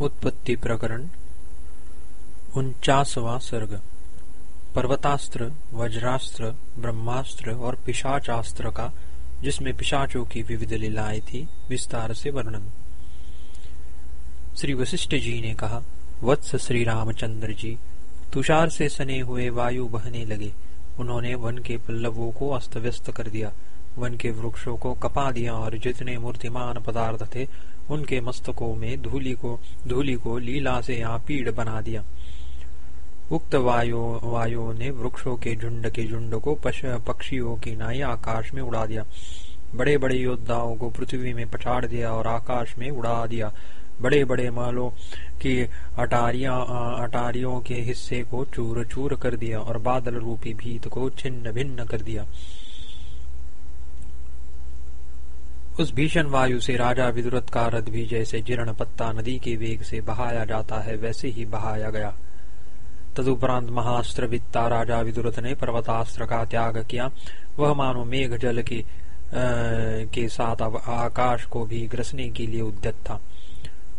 उत्पत्ति प्रकरण, उनचासवा सर्ग, पर्वतास्त्र, वज्रास्त्र, ब्रह्मास्त्र और पिशाचास्त्र का, जिसमें पिशाचों की विविध लीलाएँ थी, विस्तार से वर्णन। श्री वशिष्ठ जी ने कहा, वत्स श्री रामचंद्र जी, तुषार से सने हुए वायु बहने लगे। उन्होंने वन के पल्लवों को अस्त व्यस्त कर दिया। वन के वृक्षों को कपा दिया और जितने मूर्तिमान पदार्थ थे उनके मस्तकों में धूली को धूली को लीला से यहाँ पीड़ बना दिया। उक्त वायु वायु ने वृक्षों के झुंड के झुंड को पक्षियों की नाई आकाश में उड़ा दिया। बड़े बड़े योद्धाओं को पृथ्वी में पछाड़ दिया और आकाश में उड़ा दिया। बड़े बड़े महलों की अटारिया अटारियों के हिस्से को चूर चूर कर दिया और बादल रूपी भीत को छिन्न भिन्न कर दिया। उस भीषण वायु से राजा विदुरथ का रथ भी जैसे जीर्ण पत्ता नदी के वेग से बहाया जाता है वैसे ही बहाया गया। तदुपरांत महास्त्र वित्ता राजा विदुरथ ने पर्वतास्त्र का त्याग किया। वह मानो मेघ जल के, आ, के साथ आकाश को भी ग्रसने के लिए उद्यत था।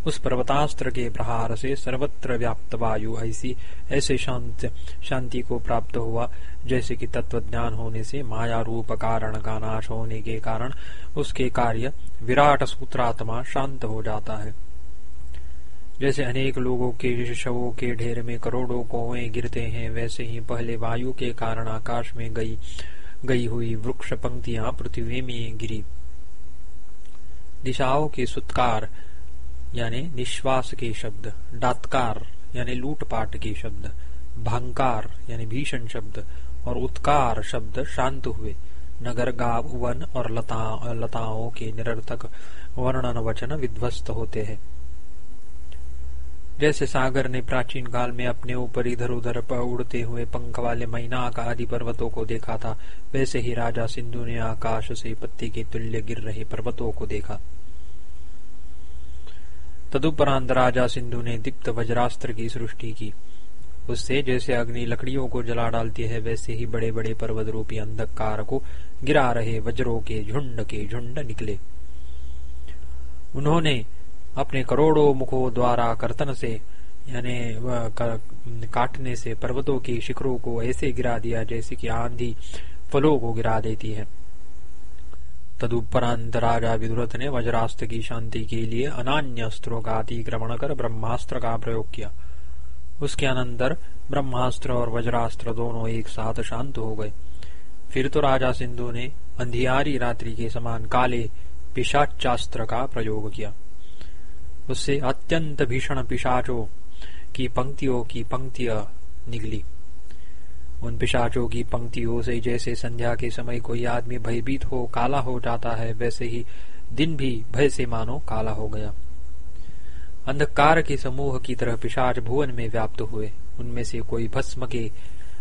उस पर्वतास्त्र के प्रहार से सर्वत्र व्याप्त वायु ऐसी ऐसे शांत शांति को प्राप्त हुआ। जैसे कि तत्व ज्ञान होने से माया रूप कारण का नाश होने के कारण उसके कार्य विराट सूत्रात्मा शांत हो जाता है। जैसे अनेक लोगों के शवों के ढेर में करोड़ों कौए गिरते हैं, वैसे ही पहले वायु के कारण आकाश में गई गई हुई वृक्ष पंक्तियाँ पृथ्वी में गिरी। दिशाओं के सुत्कार, यानी निश्वास के शब्द, डातकार, यानी लूटपाट के शब्द, भंकार, यानी भीषण शब्द और उत्कार शब्द शांत हुए। नगर गाव, वन और लता, लताओं के निरर्थक वर्णन वचन विध्वस्त होते हैं। जैसे सागर ने प्राचीन काल में अपने ऊपर इधर उधर उड़ते हुए पंख वाले मैनाक आदि पर्वतों को देखा था, वैसे ही राजा सिंधु ने आकाश से पत्ती के तुल्य गिर रहे पर्वतों को देखा। तदुपरांत राजा सिंधु ने दीप्त वज्रास्त्र की सृष्टि की। उससे जैसे अग्नि लकड़ियों को जला डालती है, वैसे ही बड़े बड़े पर्वत रूपी अंधकार को गिरा रहे वज्रों के झुंड के झुंड निकले। उन्होंने अपने करोड़ों मुखों द्वारा कर्तन से, यानी काटने से पर्वतों के शिखरों को ऐसे गिरा दिया जैसे कि आंधी फलों को गिरा देती है। तदुपरांत राजा विदुरथ ने वज्रास्त्र की शांति के लिए अनान्य अस्त्रों का अतिक्रमण कर ब्रह्मास्त्र का प्रयोग किया। उसके अनंतर ब्रह्मास्त्र और वज्रास्त्र दोनों एक साथ शांत हो गए। फिर तो राजा सिंधु ने अंधियारी रात्रि के समान काले पिशाचास्त्र का प्रयोग किया। उससे अत्यंत भीषण पिशाचों की पंक्तियों की पंक्तियाँ निकली। उन पिशाचों की पंक्तियों से जैसे संध्या के समय कोई आदमी भयभीत हो, काला हो जाता है, वैसे ही दिन भी भय से मानो काला हो गया। अंधकार के समूह की तरह पिशाच भुवन में व्याप्त हुए। उनमें से कोई भस्म के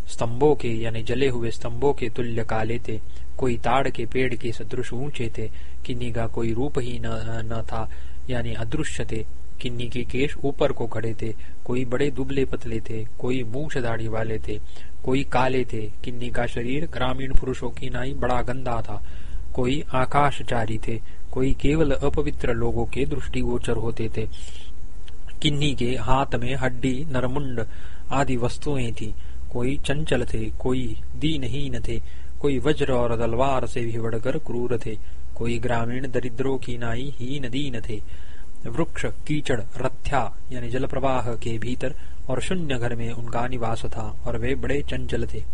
स्तंभों के यानी जले हुए स्तंभों के तुल्य काले थे। कोई ताड़ के पेड़ के सदृश ऊँचे थे। किन्नी का कोई रूप ही न, न था यानी अदृश्य थे। किन्नी के केश ऊपर को खड़े थे। कोई बड़े दुबले पतले थे कोई मूछ दाढ़ी वाले थे कोई काले थे। किन्नी का शरीर ग्रामीण पुरुषों की नाई बड़ा गंदा था। कोई आकाशचारी थे। कोई केवल अपवित्र लोगों के दृष्टिगोचर होते थे। किन्नी के हाथ में हड्डी, नरमुंड आदि वस्तुएँ थी। कोई चंचल थे, कोई दीनहीन थे, कोई वज्र और तलवार से भी बढ़कर क्रूर थे, कोई ग्रामीण दरिद्रों की नाई हीन दीन थे। वृक्ष, कीचड़, रथ्या, यानी जल प्रवाह के भीतर और शून्य घर में उनका निवास था और वे बड़े चंचल थे।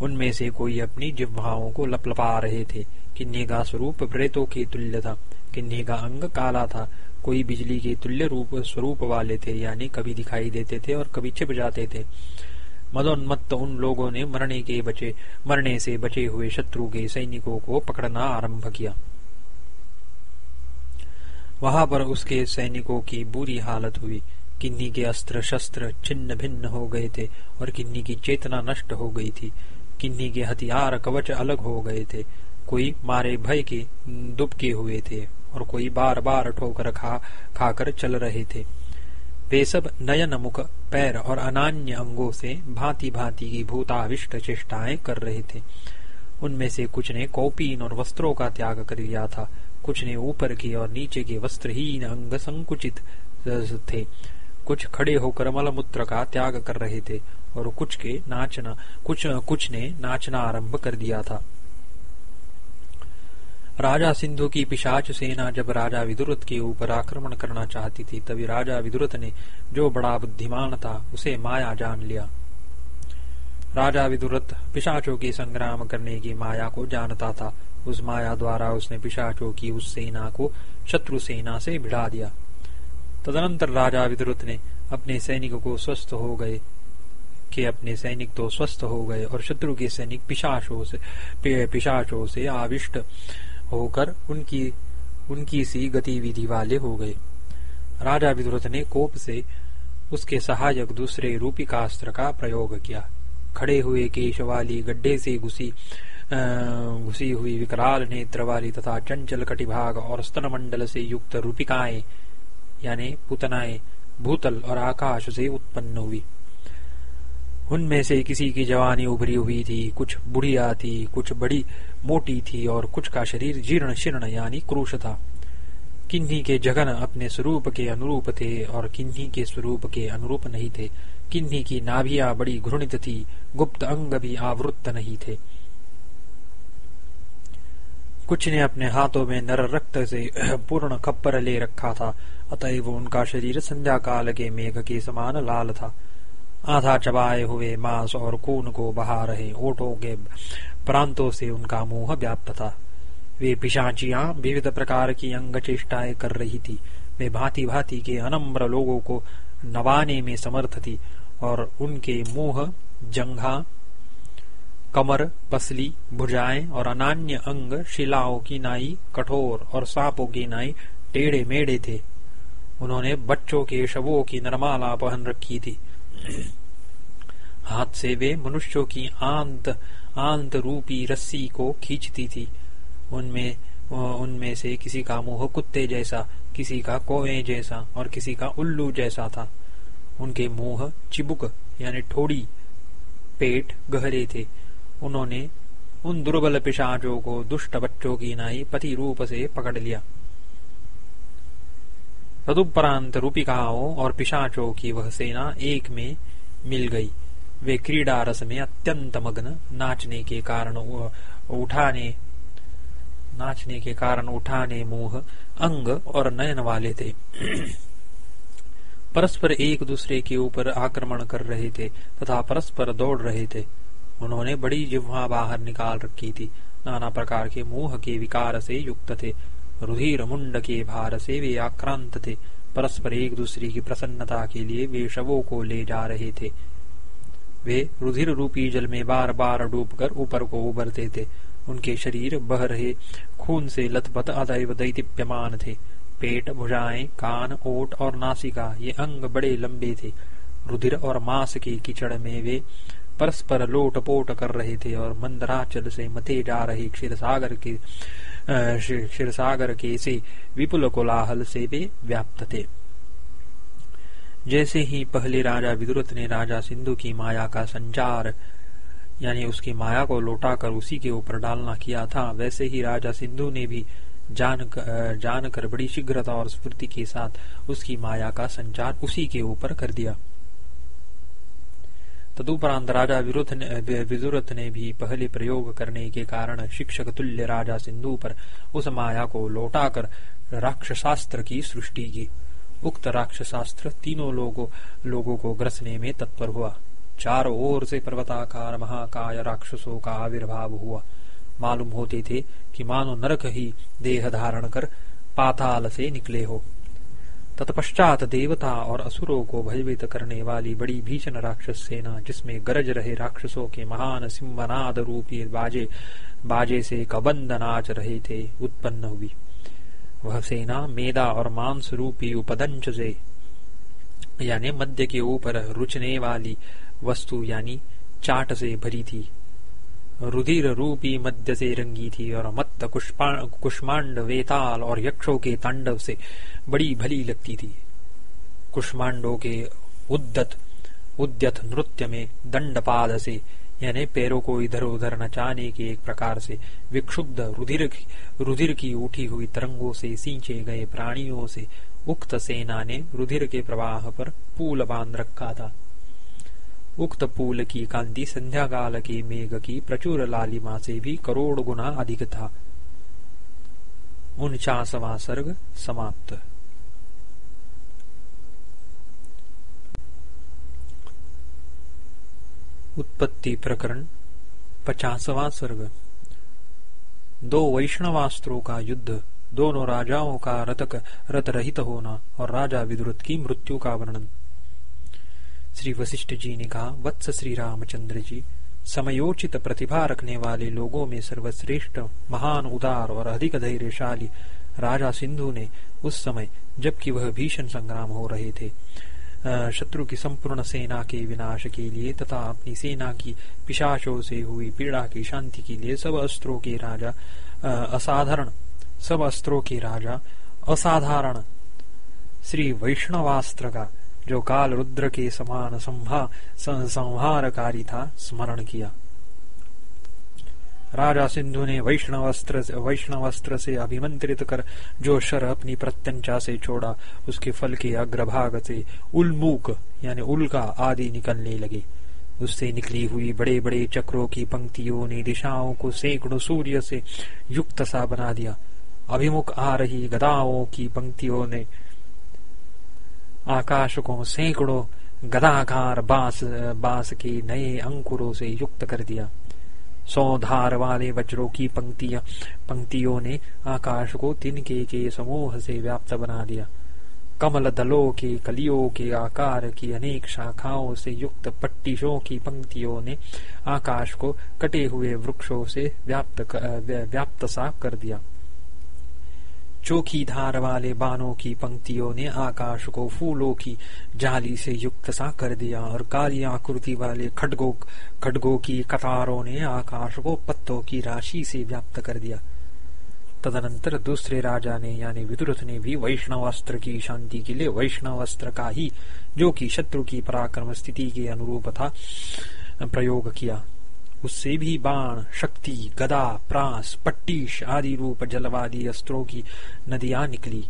उनमें से कोई अपनी जिह्वाओं को लपलपा रहे थे। किन्नी का स्वरूप प्रेतों के तुल्य था किन्नी का अंग काला था कोई बिजली के तुल्य रूप, स्वरूप वाले थे, यानी कभी दिखाई देते थे और कभी छिप जाते थे। मदोन्मत्त उन लोगों ने मरने के बचे, मरने से बचे हुए शत्रु के सैनिकों को पकड़ना आरंभ किया। वहाँ पर उसके सैनिकों की बुरी हालत हुई। किन्नी के अस्त्र शस्त्र छिन्न भिन्न हो गए थे और किन्नी की चेतना नष्ट हो गई थी। किन्नी के हथियार कवच अलग हो गए थे। कोई मारे भय के, दुबके हुए थे। और कोई बार बार ठोकर खा, खाकर चल रहे थे। वे सब नयन मुख पैर और अनान्य अंगों से भांति भांति की भूताविष्ट चेष्टाएँ कर रहे थे। उनमें से कुछ ने कौपीन और वस्त्रों का त्याग कर दिया था। कुछ ने ऊपर के और नीचे के वस्त्रहीन अंग संकुचित थे। कुछ खड़े होकर मलमूत्र का त्याग कर रहे थे और कुछ के नाचना, कुछ कुछ ने नाचना आरंभ कर दिया था। राजा सिंधु की पिशाच सेना जब राजा विदुरत के ऊपर आक्रमण करना चाहती थी, तभी राजा विदुरत ने जो बड़ा बुद्धिमान था, उसे माया जान लिया। राजा विदुरत पिशाचों के संग्राम करने की माया को जानता था। उस माया द्वारा उसने पिशाचों की उस सेना को शत्रु सेना से भिड़ा दिया। तदनंतर राजा विदुरत ने अपने सैनिक को स्वस्थ हो गए, कि अपने सैनिक तो स्वस्थ हो गए और शत्रु के सैनिक पिशाचों से पिशाचों से आविष्ट होकर उनकी उनकी सी गतिविधि वाले हो गए। राजा विदुरथ ने कोप से उसके सहायक दूसरे रूपिकास्त्र का प्रयोग किया। खड़े हुए केश वाली गड्ढे से घुसी घुसी हुई विकराल नेत्र वाली तथा चंचल कटिभाग और स्तन मंडल से युक्त रूपिकाएँ, यानी पुतनाएँ, भूतल और आकाश से उत्पन्न हुई। उनमें से किसी की जवानी उभरी हुई थी, कुछ बुढ़िया थी, कुछ बड़ी मोटी थी और कुछ का शरीर जीर्ण शीर्ण यानी क्रूश था। किन्हीं के जगन अपने स्वरूप के अनुरूप थे और किन्हीं के स्वरूप के अनुरूप नहीं थे। किन्हीं की नाभिया बड़ी घृणित थी, गुप्त अंग भी आवृत्त नहीं थे। कुछ ने अपने हाथों में नर रक्त से पूर्ण खप्पर ले रखा था, अतएव उनका शरीर संध्या काल के मेघ के समान लाल था। आधा चबाए हुए मांस और खून को बहा रहे ओठों के प्रांतों से उनका मुँह व्याप्त था। वे पिशाचियाँ विविध प्रकार की अंग चेष्टाएँ कर रही थी। वे भांति भांति के अनम्र लोगों को नवाने में समर्थ थी और उनके मुँह, जंघा, कमर, पसली, भुजाएँ और अनान्य अंग, शिलाओं की नाई, कठोर और सांपों की नाई टेढ़े मेढ़े थे। उन्होंने बच्चों के शवों की नरमाला पहन रखी थी। हाथ से वे मनुष्यों की आंत आंत रूपी रस्सी को खींचती थी। उनमें उनमें से किसी का मुँह कुत्ते जैसा, किसी का कोए जैसा और किसी का उल्लू जैसा था। उनके मुँह चिबुक, यानी ठोड़ी, पेट गहरे थे। उन्होंने उन दुर्बल पिशाचों को दुष्ट बच्चों की नाई पति रूप से पकड़ लिया। तदुपरांत रूपिकाओं और पिशाचों की वह सेना एक में मिल गई। वे क्रीड़ा रस में अत्यंत मग्न, नाचने के कारण उठाने, नाचने के कारण उठाने मुँह, अंग और नयन वाले थे। परस्पर एक दूसरे के ऊपर आक्रमण कर रहे थे तथा परस्पर दौड़ रहे थे। उन्होंने बड़ी जिह्वा बाहर निकाल रखी थी। नाना प्रकार के मोह के विकार से युक्त थे। रुधिर मुंड के भार से वे आक्रांत थे परस्पर एक दूसरे की प्रसन्नता के लिए वे शवों को ले जा रहे थे। वे रुधिर रूपी जल में बार बार डूबकर ऊपर को उबरते थे। उनके शरीर बह रहे खून से लथपथ अदैव दैतिप्यमान थे। पेट, भुजाएँ, कान, ओट और नासिका, ये अंग बड़े लंबे थे। रुधिर और मांस के कीचड़ में वे परस्पर लोट पोट कर रहे थे और मंदराचल से मथे जा रहे क्षीर सागर के क्षीर सागर के से विपुल कोलाहल से वे व्याप्त थे। जैसे ही पहले राजा विदुरत ने राजा सिंधु की माया का संचार, यानी उसकी माया को लौटाकर उसी के ऊपर डालना किया था, वैसे ही राजा सिंधु ने भी जान जानकर बड़ी शीघ्रता और स्फूर्ति के साथ उसकी माया का संचार उसी के ऊपर कर दिया। तदुपरांत राजा विदुरथ ने भी पहले प्रयोग करने के कारण शिक्षक तुल्य राजा सिंधु पर उस माया को लौटाकर राक्षसास्त्र की सृष्टि की। उक्त राक्षसास्त्र तीनों लोगों लोगों को ग्रसने में तत्पर हुआ। चारों ओर से पर्वताकार महाकाय राक्षसों का आविर्भाव हुआ। मालूम होते थे कि मानो नरक ही देह धारण कर पाताल से निकले हो। तत्पश्चात देवता और असुरों को भयभीत करने वाली बड़ी भीषण राक्षस सेना, जिसमें गरज रहे राक्षसों के महान सिंहनाद रूपी बाजे बाजे से कबंद नाच रहे थे, उत्पन्न हुई। वह सेना मेदा और मांस रूपी उपदंश से, यानी मध्य के ऊपर रुचने वाली वस्तु, यानी चाट से भरी थी। रुधिर रूपी मध्य से रंगी थी और मत्त कुष्मांड, वेताल और यक्षों के तांडव से बड़ी भली लगती थी। कुष्मांडों के उद्दत, उद्यत नृत्य में दंडपाद से, यानी पैरों को इधर उधर नचाने के एक प्रकार से विक्षुब्ध रुधिर रुधिर की उठी हुई तरंगों से सींचे गए प्राणियों से उक्त सेना ने रुधिर के प्रवाह पर पुल बाँध रखा था। उक्त पुल की कांति संध्या काल के मेघ की प्रचुर लालिमा से भी करोड़ गुना अधिक था। उनचासवा सर्ग समाप्त। उत्पत्ति प्रकरण, पचासवा सर्ग दो वैष्णवास्त्रों का युद्ध, दोनों राजाओं का रतक रत रहित होना और राजा विद्रुत की मृत्यु का वर्णन। श्री वशिष्ठ जी ने कहा, वत्स श्री रामचंद्र जी, समयोचित प्रतिभा रखने वाले लोगों में सर्वश्रेष्ठ, महान, उदार और अधिक धैर्यशाली राजा सिंधु ने उस समय, जबकि वह भीषण संग्राम हो रहे थे शत्रु की संपूर्ण सेना के विनाश के लिए तथा अपनी सेना की पिशाचों से हुई पीड़ा की शांति के लिए सब अस्त्रों के राजा असाधारण, सब अस्त्रों के राजा, असाधारण श्री वैष्णवास्त्र का, जो काल रुद्र के समान संहारकारी था, स्मरण किया। राजा सिंधु ने वैष्णव अस्त्र वैष्णव अस्त्र से अभिमंत्रित कर जो शर अपनी प्रत्यंचा से छोड़ा। उसके फल के अग्रभाग से उलमूक, यानी उल्का आदि निकलने लगे। उससे निकली हुई बड़े बड़े चक्रों की पंक्तियों ने दिशाओं को सैकड़ों सूर्य से युक्त सा बना दिया। अभिमुख आ रही गदाओं की पंक्तियों ने आकाश को सैकड़ों गदाकार बास बास के नए अंकुरों से युक्त कर दिया। सौ धार वाले वज्रों की पंक्तियाँ, पंक्तियों ने आकाश को तिनके के समूह से व्याप्त बना दिया। कमल दलों के, कलियों के आकार की अनेक शाखाओं से युक्त पट्टिशों की पंक्तियों ने आकाश को कटे हुए वृक्षों से व्याप्त व्याप्त सा कर दिया। चोखी धार वाले बाणों की पंक्तियों ने आकाश को फूलों की जाली से युक्त सा कर दिया और काली आकृति वाले खडगों खडगों की कतारों ने आकाश को पत्तों की राशि से व्याप्त कर दिया। तदनंतर दूसरे राजा ने, यानी विदुरथ ने भी वैष्णव अस्त्र की शांति के लिए वैष्णव अस्त्र का ही, जो कि शत्रु की पराक्रम स्थिति के अनुरूप था, प्रयोग किया। उससे भी बाण, शक्ति, गदा, प्रास, पट्टीश आदि रूप जलवादी अस्त्रों की नदियाँ निकली,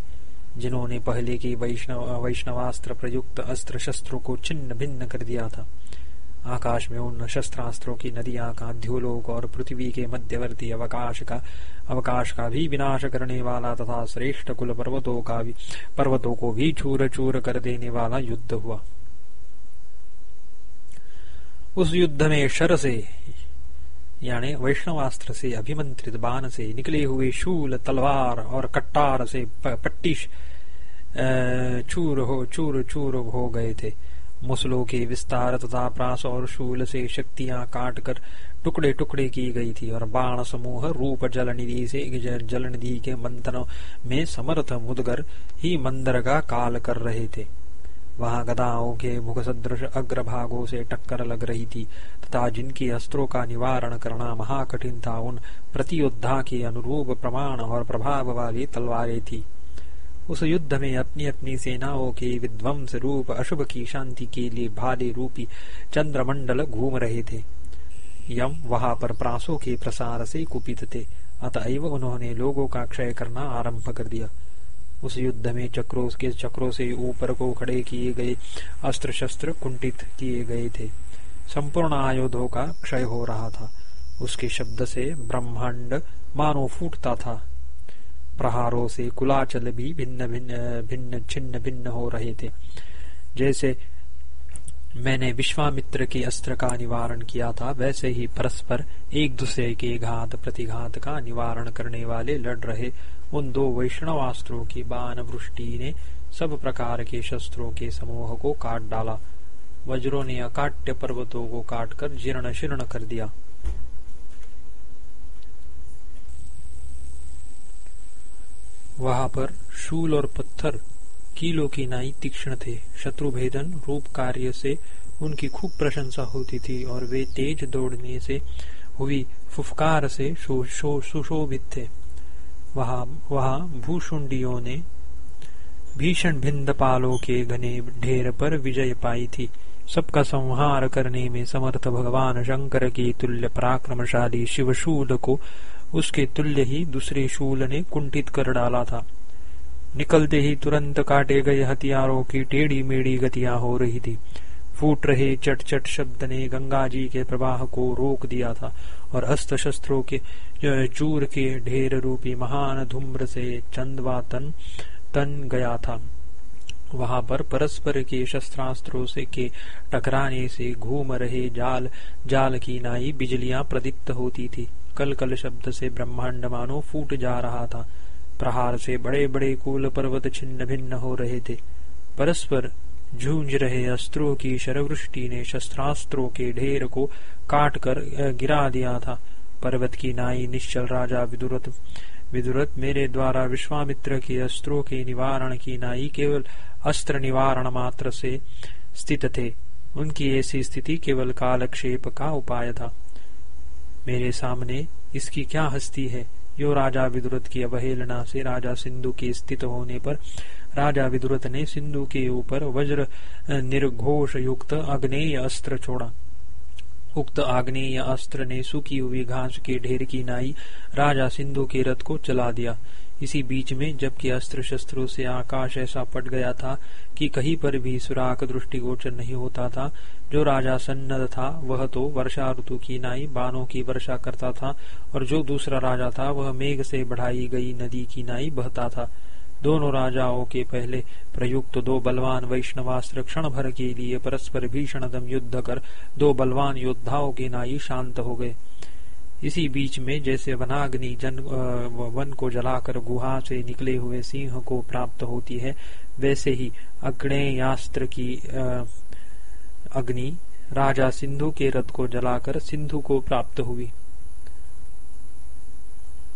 जिन्होंने पहले के वैष्णव, वैष्णवास्त्र प्रयुक्त अस्त्र शस्त्रों को छिन्न भिन्न कर दिया था। आकाश में उन शस्त्रास्त्रों की नदियाँ का ध्योलोक और पृथ्वी के मध्यवर्ती अवकाश का अवकाश का भी विनाश करने वाला तथा श्रेष्ठ कुल पर्वतों का भी, पर्वतों को भी चूर चूर कर देने वाला युद्ध हुआ। उस युद्ध में शर से यानी वैष्णवास्त्र से अभिमंत्रित बाण से निकले हुए शूल, तलवार और कट्टार से पट्टी चूर हो, चूर चूर हो गए थे। मुसलों के विस्तार तथा प्रास और शूल से शक्तियाँ काट कर टुकड़े टुकड़े की गई थी और बाण समूह रूप जल निधि से जल निधि के मंथनों में समर्थ मुदगर ही मंदर का काल कर रहे थे। वहाँ गदाओं के मुख सदृश अग्रभागों से टक्कर लग रही थी। तथा जिनके अस्त्रों का निवारण करना महाकठिन था, उन प्रतियोद्धा के अनुरूप प्रमाण और प्रभाव वाली तलवारें थी। उस युद्ध में अपनी अपनी सेनाओं के विध्वंस रूप, अशुभ की शांति के लिए भाले रूपी चंद्रमंडल घूम रहे थे। यम वहाँ पर प्रासों के प्रसार से कुपित थे। अतएव उन्होंने लोगों का क्षय करना आरंभ कर दिया। उस युद्ध में चक्रों के चक्रों से ऊपर को खड़े किए गए अस्त्र शस्त्र कुंठित किए गए थे। संपूर्ण आयुधों का क्षय हो रहा था। उसके शब्द से ब्रह्मांड मानो फूटता था। प्रहारों से कुलाचल भी भिन्न भिन्न भिन्न छिन्न भिन्न हो रहे थे। जैसे मैंने विश्वामित्र के अस्त्र का निवारण किया था, वैसे ही परस्पर एक दूसरे के घात प्रतिघात का निवारण करने वाले लड़ रहे उन दो वैष्णवास्त्रों की बाण वृष्टि ने सब प्रकार के शस्त्रों के समूह को काट डाला। वज्रों ने अकाट्य पर्वतों को काटकर जीर्ण शीर्ण कर दिया। वहाँ पर शूल और पत्थर, कीलो की नाई तीक्ष्ण थे। शत्रु भेदन रूप कार्य से उनकी खूब प्रशंसा होती थी और वे तेज दौड़ने से हुई फुफकार से सुशोभित थे। वहाँ वहाँ भूषुंडियों ने भीषण भिंद पालों के घने ढेर पर विजय पाई थी। सबका संहार करने में समर्थ भगवान शंकर के तुल्य पराक्रमशाली शिवशूल को उसके तुल्य ही दूसरे शूल ने कुंठित कर डाला था। निकलते ही तुरंत काटे गए हथियारों की टेढ़ी मेढ़ी गतियाँ हो रही थी। फूट रहे चट चट शब्द ने गंगा जी के प्रवाह को रोक दिया था और अस्त्र शस्त्रों के चूर के ढेर रूपी महान धूम्र से चंदवा तन तन गया था। वहाँ पर परस्पर के शस्त्रास्त्रों से के टकराने से घूम रहे जाल जाल की नाई बिजलियाँ प्रदीप्त होती थी। कल कल शब्द से ब्रह्मांड मानो फूट जा रहा था। प्रहार से बड़े बड़े कूल पर्वत छिन्न भिन्न हो रहे थे। परस्पर झूंझ रहे अस्त्रों की शरवृष्टि ने शस्त्रास्त्रों के ढेर को काट कर गिरा दिया था। पर्वत की नाई निश्चल राजा विदुरत विदुरत मेरे द्वारा विश्वामित्र के अस्त्रों के निवारण की नाई केवल अस्त्र निवारण मात्र से स्थित थे उनकी ऐसी स्थिति केवल कालक्षेप का उपाय था। मेरे सामने इसकी क्या हस्ती है? यो राजा विदुरत की अवहेलना से राजा सिंधु के स्थित होने पर राजा विदुरत ने सिंधु के ऊपर वज्र निर्घोष युक्त अग्नेय अस्त्र छोड़ा। उक्त आग्नेय अस्त्र ने सूखी हुई घास के ढेर की नाई राजा सिंधु के रथ को चला दिया। इसी बीच में, जबकि अस्त्र शस्त्रों से आकाश ऐसा पट गया था कि कहीं पर भी सुराख दृष्टिगोचर नहीं होता था। जो राजा सन्नद था, वह तो वर्षा ऋतु की नाई बानों की वर्षा करता था, और जो दूसरा राजा था, वह मेघ से बढ़ाई गई नदी की नाई बहता था। दोनों राजाओं के पहले प्रयुक्त दो बलवान वैष्णवास्त्र क्षण भर के लिए परस्पर भीषण दम युद्ध कर दो बलवान योद्धाओं के नाई शांत हो गए। इसी बीच में जैसे वनाग्नि जन वन को जलाकर गुहा से निकले हुए सिंह को प्राप्त होती है, वैसे ही अग्नेयास्त्र की अग्नि राजा सिंधु के रथ को जलाकर सिंधु को प्राप्त हुई।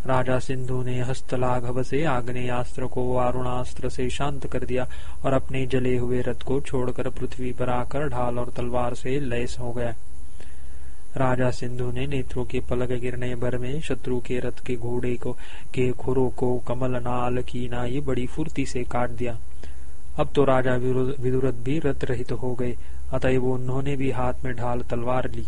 राजा सिंधु ने हस्तलाघव से आग्नेयास्त्र को वारुणास्त्र से शांत कर दिया और अपने जले हुए रथ को छोड़कर पृथ्वी पर आकर ढाल और तलवार से लैस हो गया। राजा सिंधु ने नेत्रों के पलक गिरने, भर में शत्रु के रथ के घोड़े को, के खुरों को, कमल, नाल की नाई बड़ी फुर्ती से काट दिया। अब तो राजा विदुरथ भी रथ रहित हो गए। अतएव उन्होंने भी हाथ में ढाल तलवार ली।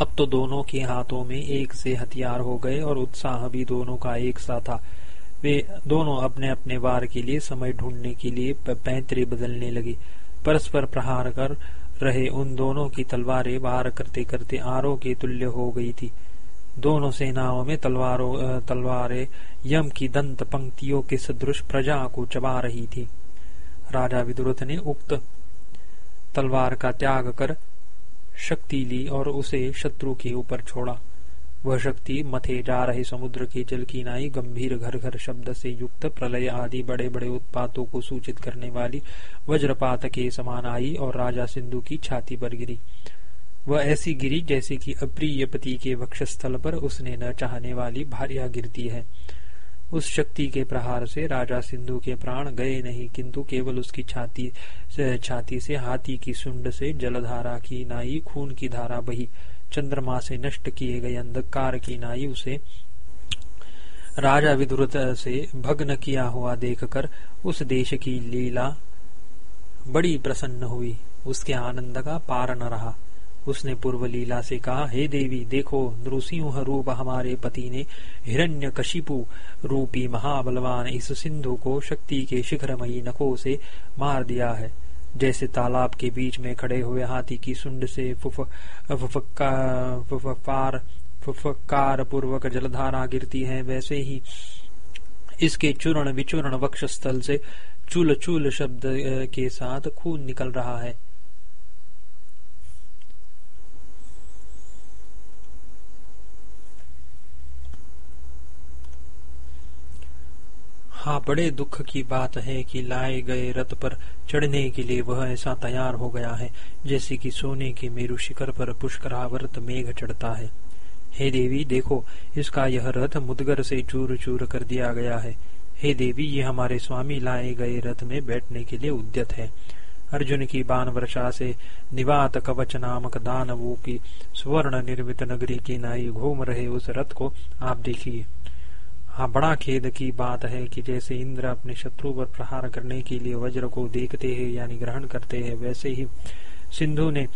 अब तो दोनों के हाथों में एक से हथियार हो गए और उत्साह भी दोनों का एक सा था। वे दोनों अपने अपने वार के लिए, समय ढूँढने के लिए पैंतरे बदलने लगे। परस्पर प्रहार कर रहे उन दोनों की तलवारें बाहर करते करते आरों के तुल्य हो गई थी। दोनों सेनाओं में तलवारों तलवारें, यम की दंत पंक्तियों के सदृश प्रजा को चबा रही थी। राजा विदुरथ ने उक्त तलवार का त्याग कर शक्ति ली और उसे शत्रु के ऊपर छोड़ा। वह शक्ति मथे जा रहे समुद्र के जल की नाई, गंभीर घर घर शब्द से युक्त प्रलय आदि बड़े बड़े उत्पातों को सूचित करने वाली वज्रपात के समान आई और राजा सिंधु की छाती पर गिरी। वह ऐसी गिरी जैसे कि अप्रिय पति के वक्षस्थल पर उसने न चाहने वाली भारिया गिरती है। उस शक्ति के प्रहार से राजा सिंधु के प्राण गए नहीं, किंतु केवल उसकी छाती से छाती से, हाथी की सुंड से जलधारा की नाई, खून की धारा बही। चंद्रमा से नष्ट किए गए अंधकार की नाई उसे राजा विदुरत से भग्न किया हुआ देखकर उस देश की लीला बड़ी प्रसन्न हुई। उसके आनंद का पार न रहा। उसने पूर्व लीला से कहा, हे देवी, देखो, नृसिंह रूप हमारे पति ने हिरण्य कशिपु रूपी महाबलवान इस सिंधु को शक्ति के शिखरमयी नखों से मार दिया है। जैसे तालाब के बीच में खड़े हुए हाथी की सुंड से फुफकार फुफकार पूर्वक जलधारा गिरती है, वैसे ही इसके चूर्ण विचूर्ण वक्ष स्थल से चूल चूल शब्द के साथ खून निकल रहा है। हाँ बड़े दुख की बात है कि लाए गए रथ पर चढ़ने के लिए वह ऐसा तैयार हो गया है, जैसे कि सोने के मेरु शिखर पर पुष्करावर्त मेघ चढ़ता है। हे देवी, देखो, इसका यह रथ मुदगर से चूर चूर कर दिया गया है। हे देवी, ये हमारे स्वामी लाए गए रथ में बैठने के लिए उद्यत है। अर्जुन की बाण वर्षा से निवात कवच नामक दानवों की स्वर्ण निर्मित नगरी की नाई घूम रहे उस रथ को आप देखिए। हाँ बड़ा खेद की बात है कि जैसे इंद्र अपने शत्रु पर प्रहार करने के लिए वज्र को देखते हैं, यानी ग्रहण करते हैं, वैसे ही सिंधु ने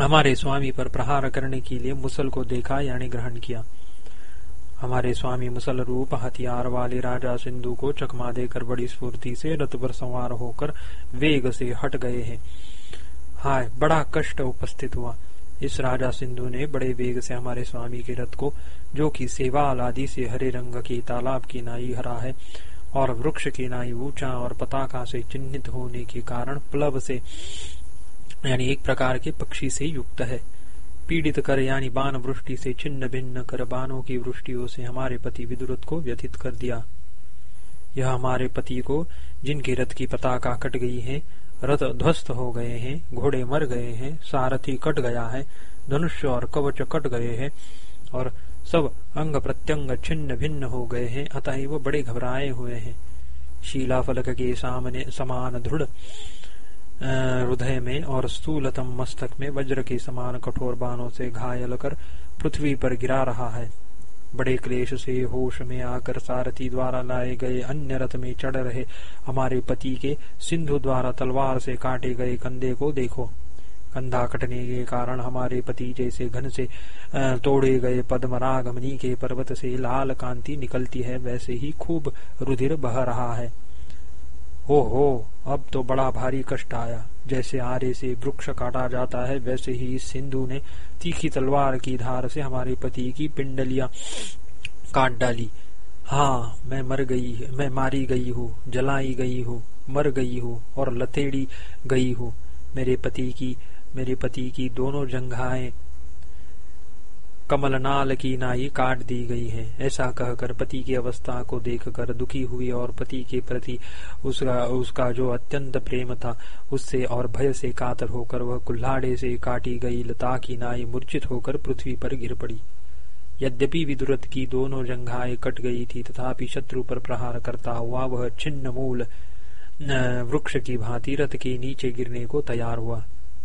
हमारे स्वामी पर प्रहार करने के लिए मुसल को देखा, यानी ग्रहण किया। हमारे स्वामी मुसल रूप हथियार वाले राजा सिंधु को चकमा देकर बड़ी स्फूर्ति से रथ पर सवार होकर वेग से हट गए हैं। हाय, बड़ा कष्ट उपस्थित हुआ। इस राजा सिंधु ने बड़े वेग से हमारे स्वामी के रथ को जो कि सेवाल आदि से हरे रंग की तालाब की नाई हरा है और वृक्ष की नाई ऊँचा और पताका से चिन्हित होने के कारण प्लव से, यानी एक प्रकार के पक्षी से युक्त है। पीड़ित कर यानी बाण वृष्टि से छिन्न भिन्न कर बानों की वृष्टियों से हमारे पति विदुरत को व्यथित कर दिया। यह हमारे पति को, जिनके रथ की पताका कट गई है, रथ ध्वस्त हो गए हैं, घोड़े मर गए हैं, सारथी कट गया है, धनुष्य और कवच कट गए हैं और सब अंग प्रत्यंग छिन्न भिन्न हो गए हैं, अतः वो बड़े घबराए हुए हैं। शीला फलक के सामने समान दृढ़ हृदय में और स्थूलतम मस्तक में वज्र के समान कठोर बाणों से घायल कर पृथ्वी पर गिरा रहा है। बड़े क्लेश से होश में आकर सारथी द्वारा लाए गए अन्य रथ में चढ़ रहे हमारे पति के सिंधु द्वारा तलवार से काटे गए कंधे को देखो। कंधा कटने के कारण हमारे पति जैसे घन से तोड़े गए पद्मराग मनी के पर्वत से लाल कांति निकलती है, वैसे ही खूब रुधिर बह रहा है। हो हो, अब तो बड़ा भारी कष्ट आया। जैसे आरे से वृक्ष काटा जाता है, वैसे ही सिंधु ने तीखी तलवार की धार से हमारे पति की पिंडलिया काट डाली। हाँ मैं मर गई, मैं मारी गई हूँ, जलाई गई हूँ, मर गई हूँ और लथेड़ी गई हूँ। मेरे पति की मेरे पति की दोनों जंघाएँ कमलनाल की नाई काट दी गई है। ऐसा कहकर पति की अवस्था को देखकर दुखी हुई और पति के प्रति उसका उसका जो अत्यंत प्रेम था, उससे और भय से कातर होकर वह कुल्हाड़े से काटी गई लता की नाई मूर्छित होकर पृथ्वी पर गिर पड़ी। यद्यपि विदुरथ की दोनों जंघाएँ कट गई थी, तथापि शत्रु पर प्रहार करता हुआ वह छिन्न मूल वृक्ष की भांति रथ के नीचे गिरने को तैयार हुआ।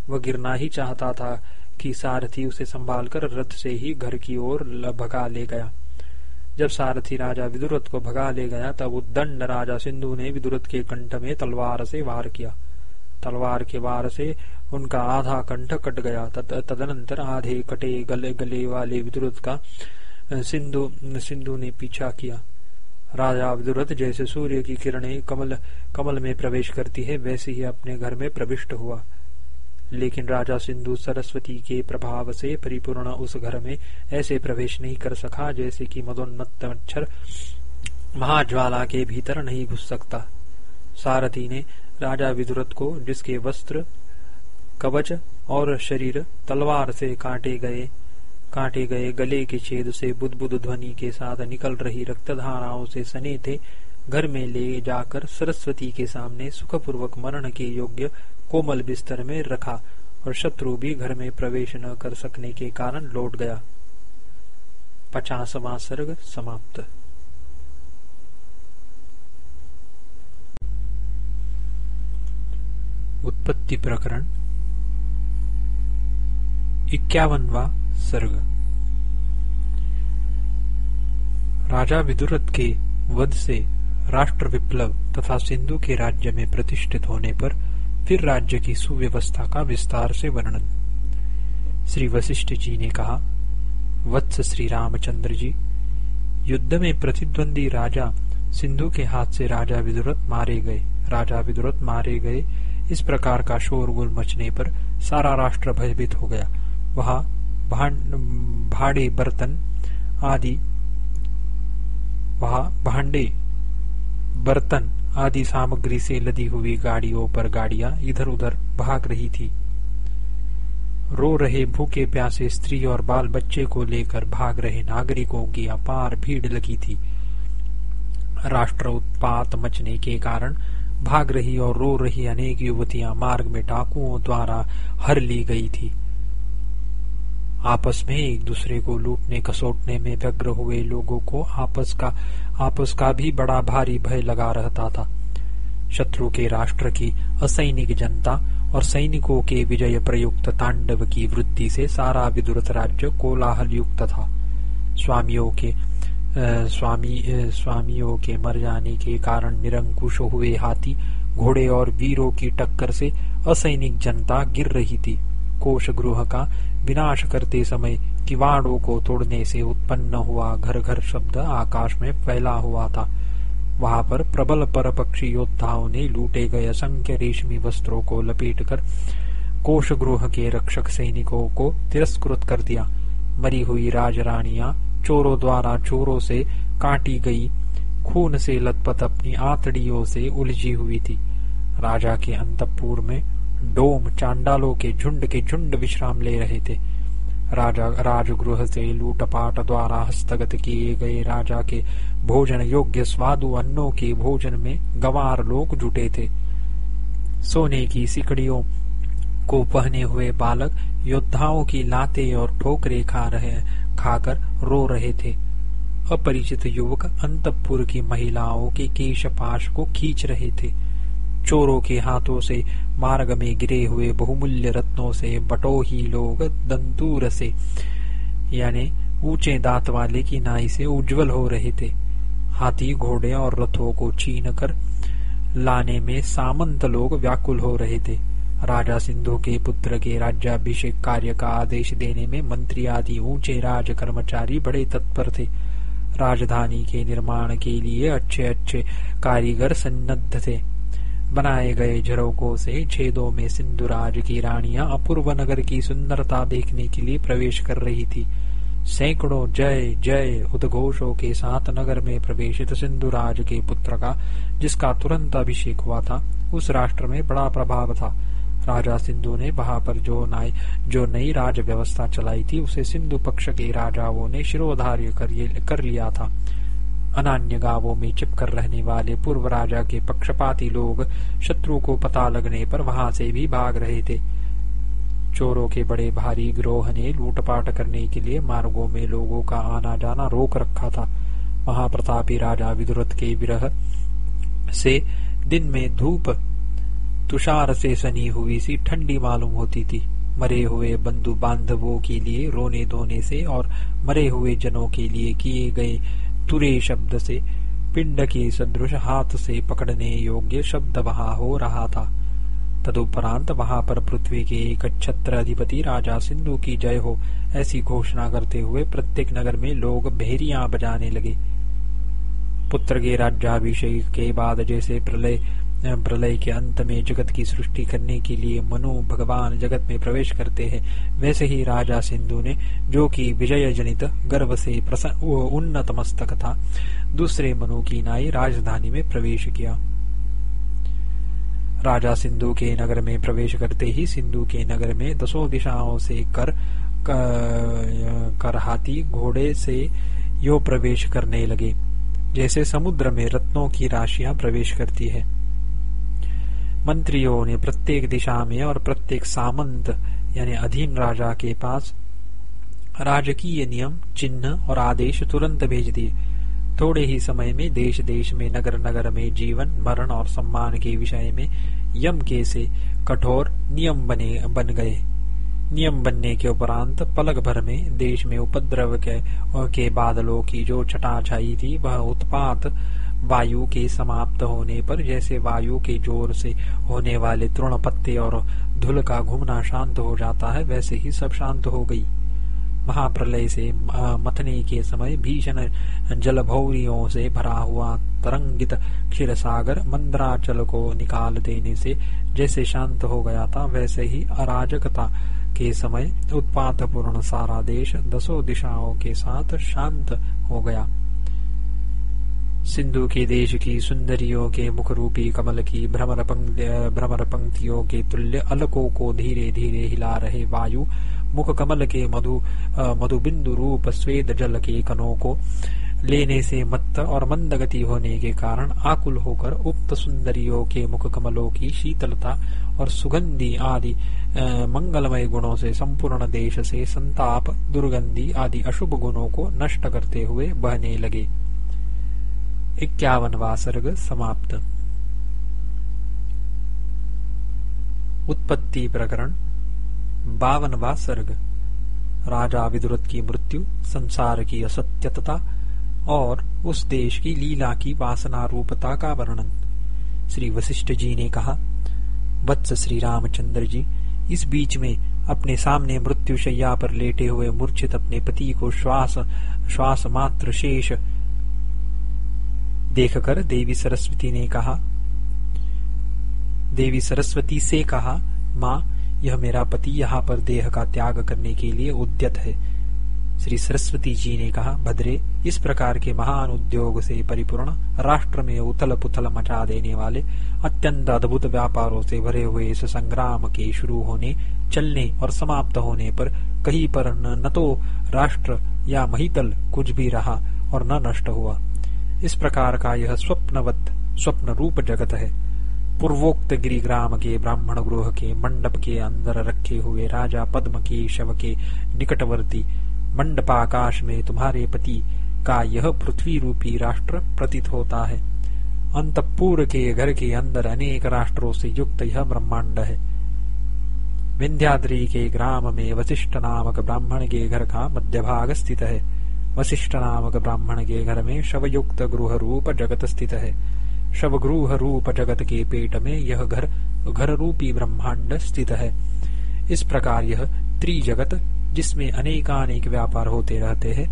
वह गिरना ही चाहता था कि सारथी उसे संभाल कर रथ से ही घर की ओर भगा ले गया। जब सारथी राजा विदुरथ को भगा ले गया, तब उद्दंड राजा सिंधु ने विदुरथ के कंठ में तलवार से वार किया। तलवार के वार से उनका आधा कंठ कट गया। तदनंतर आधे कटे गले गले वाले विदुरथ का सिंधु सिंधु ने पीछा किया। राजा विदुरथ जैसे सूर्य की किरणें कमल कमल में प्रवेश करती है, वैसे ही अपने घर में प्रविष्ट हुआ। लेकिन राजा सिंधु सरस्वती के प्रभाव से परिपूर्ण उस घर में ऐसे प्रवेश नहीं कर सका जैसे कि मदोन्नत मच्छर महाज्वाला के भीतर नहीं घुस सकता। सारथी ने राजा विदुरथ को जिसके वस्त्र, कवच और शरीर तलवार से काटे गए काटे गए गले के छेद से बुद्ध ध्वनि के साथ निकल रही रक्तधाराओं से सने थे घर में ले जाकर सरस्वती के सामने सुखपूर्वक मरण के योग्य कोमल बिस्तर में रखा और शत्रु भी घर में प्रवेश न कर सकने के कारण लौट गया। पचासवा सर्ग समाप्त। उत्पत्ति प्रकरण, इक्यावनवा सर्ग। राजा विदुरथ के वध से राष्ट्र विप्लव तथा सिंधु के राज्य में प्रतिष्ठित होने पर फिर राज्य की सुव्यवस्था का विस्तार से वर्णन। श्री वशिष्ठ जी ने कहा, वत्स श्री रामचंद्र जी, युद्ध में प्रतिद्वंदी राजा सिंधु के हाथ से राजा विदुरत मारे गए। राजा विदुरत मारे गए। इस प्रकार का शोरगुल मचने पर सारा राष्ट्र भयभीत हो गया। वहाँ भाड़े, बर्तन आदि, वहाँ भांडे बर्तन आदि सामग्री से लदी हुई गाड़ियों पर गाड़ियाँ इधर उधर भाग रही थी। रो रहे भूखे प्यासे स्त्री और बाल बच्चे को लेकर भाग रहे नागरिकों की अपार भीड़ लगी थी। राष्ट्र उत्पात मचने के कारण भाग रही और रो रही अनेक युवतियाँ मार्ग में डाकुओं द्वारा हर ली गई थी। आपस में एक दूसरे को लूटने, कसोटने में व्यग्र हुए लोगों को आपस का आपस का भी बड़ा भारी भय लगा रहता था। शत्रु के राष्ट्र की असैनिक जनता और सैनिकों के विजय प्रयुक्त तांडव की वृद्धि से सारा विदुरत राज्य कोलाहल युक्त था। स्वामियों के स्वामी स्वामियों के मर जाने के कारण निरंकुश हुए हाथी, घोड़े और वीरों की टक्कर से असैनिक जनता गिर रही थी। कोष गृह का विनाश करते समय किवाड़ों को तोड़ने से उत्पन्न हुआ घर घर शब्द आकाश में फैला हुआ था। वहाँ पर प्रबल पर पक्षी योद्धाओं ने लूटे गए असंख्य रेशमी वस्त्रों को लपेटकर कोष गृह के रक्षक सैनिकों को तिरस्कृत कर दिया। मरी हुई राजरानियाँ चोरों द्वारा चोरों से काटी गई, खून से लथपथ अपनी आतड़ियों से उलझी हुई थी। राजा के अंतपुर में डोम चांडालों के झुंड के झुंड विश्राम ले रहे थे। राजा, राजगृह से लूटपाट द्वारा हस्तगत किए गए राजा के भोजन योग्य स्वादु अन्नों के भोजन में गवार लोग जुटे थे। सोने की सिकड़ियों को पहने हुए बालक योद्धाओं की लाते और ठोकरे खा रहे, खाकर रो रहे थे। अपरिचित युवक अंतपुर की महिलाओं के केशपाश को खींच रहे थे। चोरों के हाथों से, मार्ग में गिरे हुए बहुमूल्य रत्नों से बटोही लोग दंतूर से। यानी ऊँचे दांत वाले की नाई से उज्जवल हो रहे थे। हाथी घोड़े और रथों को छीन कर लाने में सामंत लोग व्याकुल हो रहे थे। राजा सिंधु के पुत्र के राज्याभिषेक कार्य का आदेश देने में मंत्री आदि ऊँचे राज कर्मचारी बड़े तत्पर थे। राजधानी के निर्माण के लिए अच्छे अच्छे कारीगर सन्नद्ध थे। बनाए गए झरोकों से छेदों में सिंधुराज की रानियाँ अपूर्व नगर की सुंदरता देखने के लिए प्रवेश कर रही थी। सैकड़ों जय जय उद्घोषों के साथ नगर में प्रवेशित सिंधुराज के पुत्र का, जिसका तुरंत अभिषेक हुआ था, उस राष्ट्र में बड़ा प्रभाव था। राजा सिंधु ने वहाँ पर जो नई जो नई राज व्यवस्था चलाई थी, उसे सिंधु पक्ष के राजाओं ने शिरोधार्य कर लिया था। अनान्य गाँवों में चिपकर रहने वाले पूर्व राजा के पक्षपाती लोग शत्रु को पता लगने पर वहाँ से भी भाग रहे थे। चोरों के बड़े भारी गिरोह ने लूटपाट करने के लिए मार्गों में लोगों का आना जाना रोक रखा था। महाप्रतापी राजा विदुरथ के विरह से दिन में धूप, तुषार से सनी हुई सी ठंडी मालूम होती थी। मरे हुए बंधु बांधवों के लिए रोने धोने से और मरे हुए जनों के लिए किए गए तुरे शब्द से पिंड के सदृश हाथ से पकड़ने योग्य शब्द वहाँ हो रहा था। तदुपरांत वहाँ पर पृथ्वी के एक छत्र अधिपति राजा सिंधु की जय हो, ऐसी घोषणा करते हुए प्रत्येक नगर में लोग भेरिया बजाने लगे। पुत्र के राज्याभिषेक के बाद जैसे प्रलय प्रलय के अंत में जगत की सृष्टि करने के लिए मनु भगवान जगत में प्रवेश करते हैं। वैसे ही राजा सिंधु ने, जो कि विजय जनित गर्व से उन्नत मस्तक था, दूसरे मनु की नाई राजधानी में प्रवेश किया। राजा सिंधु के नगर में प्रवेश करते ही सिंधु के नगर में दसों दिशाओं से कर कर हाथी घोड़े से यो प्रवेश करने लगे, जैसे समुद्र में रत्नों की राशियाँ प्रवेश करती है। मंत्रियों ने प्रत्येक दिशा में और प्रत्येक सामंत यानी अधीन राजा के पास राजकीय नियम चिन्ह और आदेश तुरंत भेज दिए। थोड़े ही समय में देश देश में नगर नगर में जीवन मरण और सम्मान के विषय में यम के से कठोर नियम बने बन गए। नियम बनने के उपरांत पलक भर में देश में उपद्रव के, के बादलों की जो छटा छाई थी वह उत्पात वायु के समाप्त होने पर, जैसे वायु के ज़ोर से होने वाले तृण पत्ते और धूल का घूमना शांत हो जाता है, वैसे ही सब शांत हो गई। महाप्रलय से मथने के समय भीषण जल भौरियों से भरा हुआ तरंगित क्षीर सागर मंदराचल को निकाल देने से जैसे शांत हो गया था, वैसे ही अराजकता के समय उत्पात पूर्ण सारा देश दसों दिशाओं के साथ शांत हो गया। सिंधु के देश की सुंदरियों के मुख रूपी कमल की भ्रमर भ्रमर पंक्तियों के तुल्य अलकों को धीरे धीरे हिला रहे वायु, मुख कमल के मधु मधुबिंदु रूप स्वेद जल के कणों को लेने से मत्त और मंद गति होने के कारण आकुल होकर उक्त सुंदरियों के मुख कमलों की शीतलता और सुगंधि आदि मंगलमय गुणों से संपूर्ण देश से संताप, दुर्गंधि आदि अशुभ गुणों को नष्ट करते हुए बहने लगे। इक्यावनवा सर्ग समाप्त। उत्पत्ति प्रकरण बावनवा सर्ग राजा विदुरथ की मृत्यु, संसार की असत्यता और उस देश की लीला की वासना रूपता का वर्णन। श्री वशिष्ठ जी ने कहा, वत्स श्री रामचंद्र जी, इस बीच में अपने सामने मृत्यु शैया पर लेटे हुए मूर्छित अपने पति को श्वास श्वास मात्र शेष देखकर देवी सरस्वती ने कहा देवी सरस्वती से कहा माँ यह मेरा पति यहाँ पर देह का त्याग करने के लिए उद्यत है। श्री सरस्वती जी ने कहा भद्रे इस प्रकार के महान उद्योग से परिपूर्ण राष्ट्र में उथल पुथल मचा देने वाले अत्यंत अद्भुत व्यापारों से भरे हुए इस संग्राम के शुरू होने चलने और समाप्त होने पर कहीं पर न, न तो राष्ट्र या महितल कुछ भी रहा और न नष्ट हुआ। इस प्रकार का यह स्वप्नवत स्वप्न रूप जगत है। पूर्वोक्त गिरिग्राम के ब्राह्मण गृह के मंडप के अंदर रखे हुए राजा पद्म के शव के निकटवर्ती मंडपाकाश में तुम्हारे पति का यह पृथ्वी रूपी राष्ट्र प्रतीत होता है। अंतपुर के घर के अंदर अनेक राष्ट्रों से युक्त यह ब्रह्मांड है। विंध्याद्री के ग्राम में वशिष्ठ नामक ब्राह्मण के घर का मध्य भाग स्थित है। वशिष्ठ नामक ब्राह्मण के घर में शवयुक्त गृह रूप जगत स्थित। है शवगृह रूप जगत के पेट में यह घर घर रूपी ब्रह्मांड स्थित। है इस प्रकार यह त्रिजगत, जिसमें अनेकानेक व्यापार होते रहते हैं,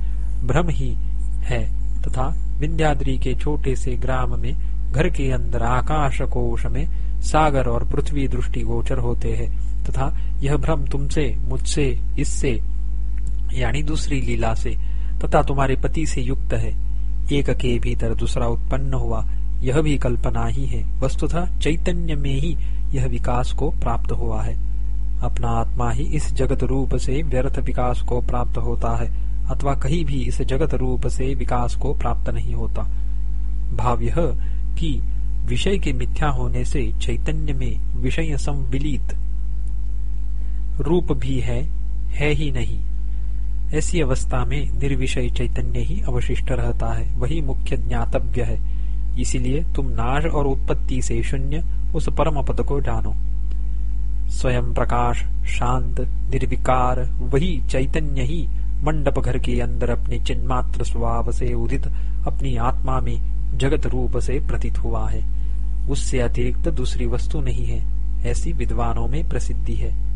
भ्रम ही है, तथा विंध्याद्री के छोटे से ग्राम में, घर के अंदर आकाश कोश में सागर और पृथ्वी दृष्टि गोचर होते हैं, तथा यह भ्रम तुमसे, मुझसे, इससे, यानी दूसरी लीला से तथा तुम्हारे पति से युक्त है। एक के भीतर दूसरा उत्पन्न हुआ, यह भी कल्पना ही है। वस्तुतः चैतन्य में ही यह विकास को प्राप्त हुआ है। अपना आत्मा ही इस जगत रूप से व्यर्थ विकास को प्राप्त होता है, अथवा कहीं भी इस जगत रूप से विकास को प्राप्त नहीं होता। भाव यह कि विषय के मिथ्या होने से चैतन्य में विषय संविलित रूप भी है है ही नहीं। ऐसी अवस्था में निर्विषय चैतन्य ही अवशिष्ट रहता है, वही मुख्य ज्ञातव्य है। इसीलिए तुम नाश और उत्पत्ति से शून्य उस परम पद को जानो। स्वयं प्रकाश, शांत, निर्विकार, वही चैतन्य ही मंडप घर के अंदर अपने चिन्मात्र स्वभाव से उदित अपनी आत्मा में जगत रूप से प्रतीत हुआ है। उससे अतिरिक्त दूसरी वस्तु नहीं है, ऐसी विद्वानों में प्रसिद्धि है।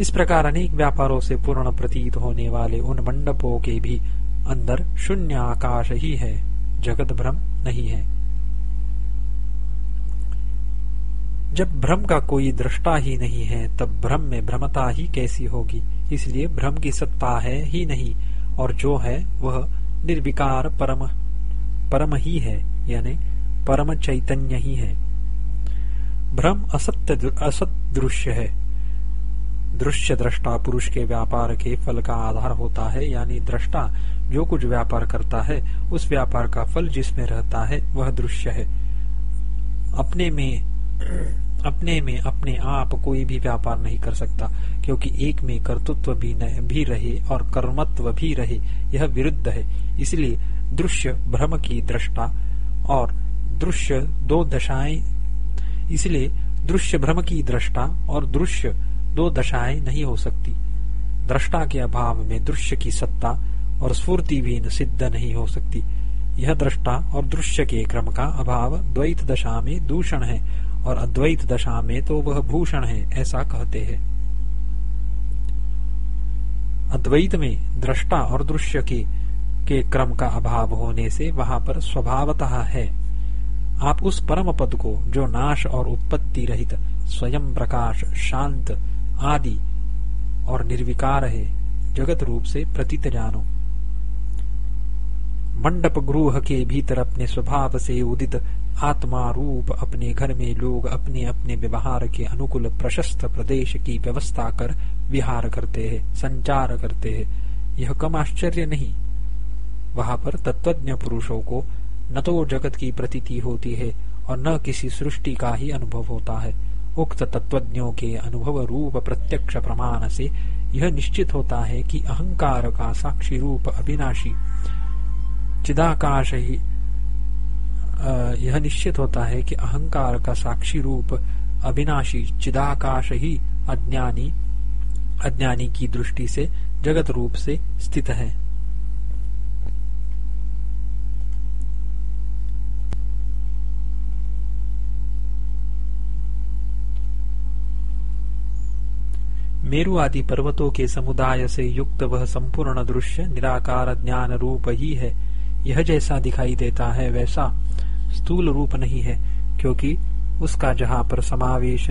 इस प्रकार अनेक व्यापारों से पूर्ण प्रतीत होने वाले उन मंडपों के भी अंदर शून्य आकाश ही है, जगत भ्रम नहीं है। जब भ्रम का कोई दृष्टा ही नहीं है, तब भ्रम में भ्रमता ही कैसी होगी? इसलिए भ्रम की सत्ता है ही नहीं, और जो है वह निर्विकार परम परम ही है, यानी परम चैतन्य ही है। भ्रम असत्य असत दृश्य है। दृश्य दृष्टा पुरुष के व्यापार के फल का आधार होता है, यानी दृष्टा जो कुछ व्यापार करता है, उस व्यापार का फल जिसमें रहता है, वह दृश्य है। अपने में अपने में अपने आप कोई भी व्यापार नहीं कर सकता, क्योंकि एक में कर्तृत्व भी भी रहे और कर्मत्व भी रहे, यह विरुद्ध है। इसलिए दृश्य भ्रम की दृष्टा और दृश्य दो दशाएँ, इसलिए दृश्य भ्रम की दृष्टा और दृश्य दो दशाएँ नहीं हो सकती। दृष्टा के अभाव में दृश्य की सत्ता और स्फूर्ति भी सिद्ध नहीं हो सकती। यह दृष्टा और दृश्य के क्रम का अभाव द्वैत दशा में दूषण है और अद्वैत दशा में तो वह भूषण है, ऐसा कहते हैं। अद्वैत में दृष्टा और दृश्य के के क्रम का अभाव होने से वहाँ पर स्वभावतः है। आप उस परम पद को जो नाश और उत्पत्ति रहित, स्वयं प्रकाश, शांत आदि और निर्विकार है जगत रूप से प्रतीत जानो। मंडप गृह के भीतर अपने स्वभाव से उदित आत्मा रूप अपने घर में लोग अपने अपने व्यवहार के अनुकूल प्रशस्त प्रदेश की व्यवस्था कर विहार करते हैं, संचार करते हैं। यह कम आश्चर्य नहीं। वहाँ पर तत्वज्ञ पुरुषों को न तो जगत की प्रतीति होती है और न किसी सृष्टि का ही अनुभव होता है। उक्त तत्वज्ञों के अनुभव रूप प्रत्यक्ष प्रमाण से यह निश्चित होता है कि अहंकार का साक्षी रूप अविनाशी, चिदाकाश ही यह निश्चित होता है कि अहंकार का साक्षी रूप अविनाशी, चिदाकाश ही अज्ञानी अज्ञानी की दृष्टि से, जगत रूप से स्थित है। मेरु आदि पर्वतों के समुदाय से युक्त वह संपूर्ण दृश्य निराकार ज्ञान रूप ही है। यह जैसा दिखाई देता है वैसा स्थूल रूप नहीं है, क्योंकि उसका जहाँ पर समावेश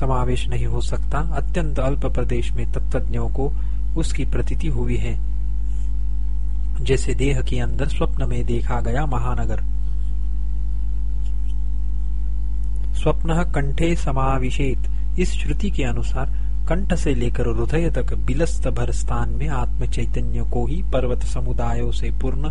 समावेश नहीं हो सकता, अत्यंत अल्प प्रदेश में तत्वज्ञों को उसकी प्रतीति हुई है। जैसे देह के अंदर स्वप्न में देखा गया महानगर। स्वप्न कंठे समाविशेत। इस श्रुति के अनुसार कंठ से लेकर हृदय तक बिलस्त भर स्थान में आत्म चैतन्य को ही पर्वत समुदायों से पूर्ण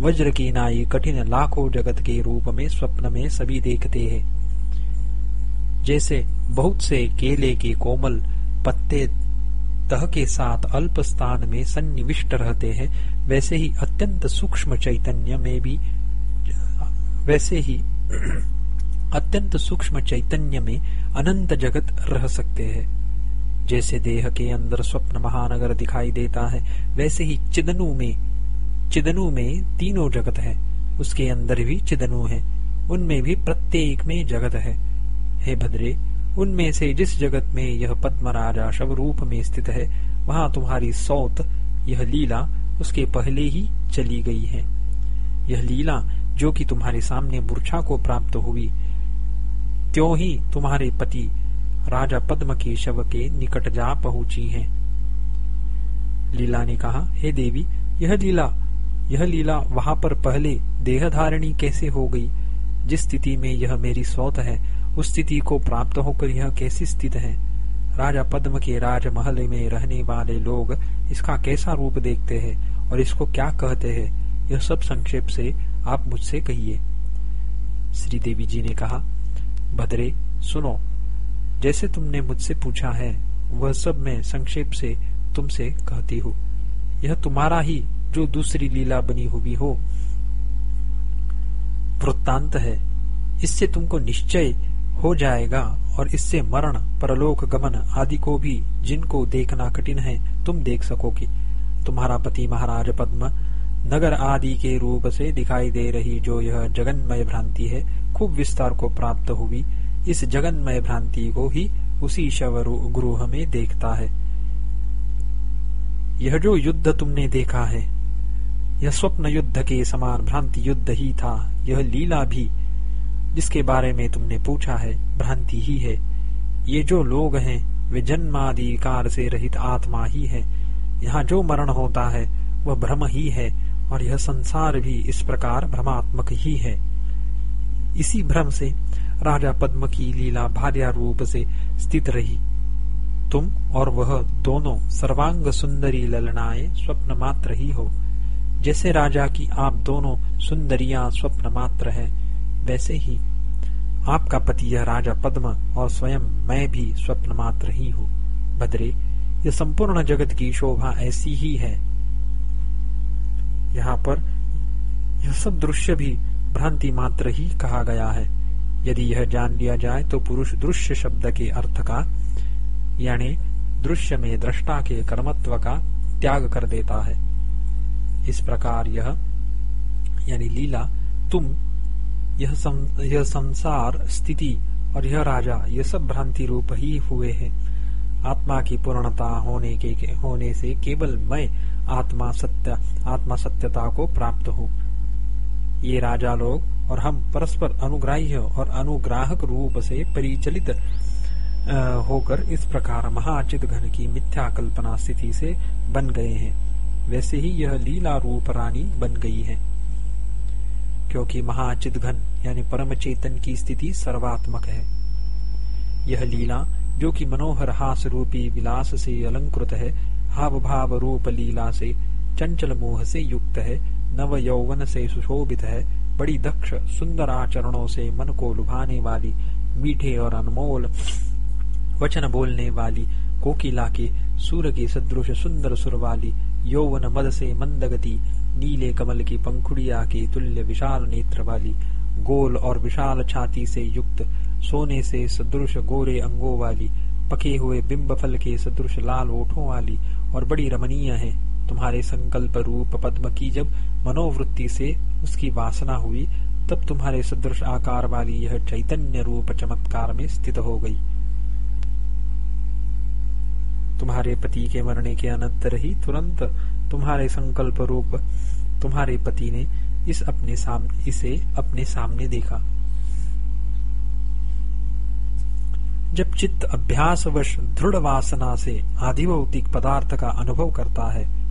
वज्र की नाई कठिन लाखों जगत के रूप में, स्वप्न में सभी देखते हैं। जैसे बहुत से केले के कोमल पत्ते तह के साथ अल्प स्थान में सन्निविष्ट रहते हैं, वैसे ही अत्यंत सूक्ष्म चैतन्य में भी, वैसे ही अत्यंत सूक्ष्म चैतन्य में अनंत जगत रह सकते हैं। जैसे देह के अंदर स्वप्न महानगर दिखाई देता है, वैसे ही चिदनु में चिदनु में तीनों जगत है। उसके अंदर भी चिदनु है। उनमें भी प्रत्येक में जगत है। हे भद्रे, उनमें से जिस जगत में यह पद्म राजा शव रूप में स्थित है, वहाँ तुम्हारी सौत, यह लीला उसके पहले ही चली गई है। यह लीला जो कि तुम्हारे सामने मूर्छा को प्राप्त हुई, त्यों ही तुम्हारे पति राजा पद्म के शव के निकट जा पहुँची है। लीला ने कहा, हे देवी, यह लीला यह लीला वहाँ पर पहले देह धारणी कैसे हो गई? जिस स्थिति में यह मेरी सौत है, उस स्थिति को प्राप्त होकर यह कैसी स्थित है? राजा पद्म के राजमहल में रहने वाले लोग इसका कैसा रूप देखते हैं और इसको क्या कहते हैं? यह सब संक्षेप से आप मुझसे कहिए। श्री देवी जी ने कहा, भद्रे, सुनो जैसे तुमने मुझसे पूछा है, वह सब मैं संक्षेप से तुमसे कहती हूँ। यह तुम्हारा ही जो दूसरी लीला बनी हुई हो, वृत्तांत है। इससे तुमको निश्चय हो जाएगा और इससे मरण, परलोक गमन आदि को भी जिनको देखना कठिन है, तुम देख सकोगे। तुम्हारा पति महाराज पद्म नगर आदि के रूप से दिखाई दे रही जो यह जगन्मय भ्रांति है, खूब विस्तार को प्राप्त हुई। इस जगन्मय भ्रांति को ही उसी शव गृह में देखता है। यह जो युद्ध तुमने देखा है, यह स्वप्न युद्ध के समान भ्रांति युद्ध ही था। यह लीला भी जिसके बारे में तुमने पूछा है, भ्रांति ही है। ये जो लोग हैं, वे जन्माधिकार से रहित आत्मा ही है। यहाँ जो मरण होता है, वह भ्रम ही है और यह संसार भी इस प्रकार भ्रमात्मक ही है। इसी भ्रम से राजा पद्म की लीला भार्या रूप से स्थित रही। तुम और वह दोनों सर्वांग सुंदरी ललनाएँ स्वप्न मात्र ही हो। जैसे राजा की आप दोनों सुंदरिया स्वप्न मात्र है, वैसे ही आपका पति यह राजा पद्म और स्वयं मैं भी स्वप्न मात्र ही हूँ। भद्रे यह संपूर्ण जगत की शोभा ऐसी ही है। यहाँ पर यह सब दृश्य भी भ्रांति मात्र ही कहा गया है। यदि यह जान लिया जाए तो पुरुष दृश्य शब्द के अर्थ का यानी दृश्य में दृष्टा के कर्मत्व का त्याग कर देता है। इस प्रकार यह यानी लीला तुम यह सं, यह संसार स्थिति और यह राजा ये सब भ्रांति रूप ही हुए हैं। आत्मा की पूर्णता होने के होने से केवल मैं आत्मा सत्य आत्मा सत्यता को प्राप्त हूँ। ये राजा लोग और हम परस्पर अनुग्राह्य और अनुग्राहक रूप से परिचलित होकर इस प्रकार महाचित घन की मिथ्या कल्पना स्थिति से बन गए हैं। वैसे ही यह लीला रूप रानी बन गई है। क्योंकि महाचित घन, यानी परम चेतन की स्थिति सर्वात्मक है। यह लीला, जो कि मनोहर हास रूपी विलास से अलंकृत है हाव भाव रूप लीला से चंचल मोह से युक्त है नव यौवन से सुशोभित है बड़ी दक्ष, सुंदर आचरणों से मन को लुभाने वाली, मीठे और अनमोल, वचन बोलने वाली, कोकिला के सूर्य की सदृश, सुंदर सुर वाली, यौवन मद से मंदगति, नीले कमल की पंखुड़िया के तुल्य विशाल नेत्र वाली, गोल और विशाल छाती से युक्त, सोने से सदृश गोरे अंगों वाली, पके हुए बिंब फल के सदृश लाल ओठों वाली और बड़ी रमणीय है। तुम्हारे संकल्प रूप पद्म की जब मनोवृत्ति से उसकी वासना हुई तब तुम्हारे सदृश आकार वाली यह चैतन्य रूप चमत्कार में स्थित हो गई। तुम्हारे पति के मरने के अनंतर ही तुरंत तुम्हारे संकल्प रूप तुम्हारे पति ने इस अपने साम, इसे अपने सामने देखा। जब चित्त अभ्यासवश दृढ़ वासना से आधिभौतिक पदार्थ का अनुभव करता है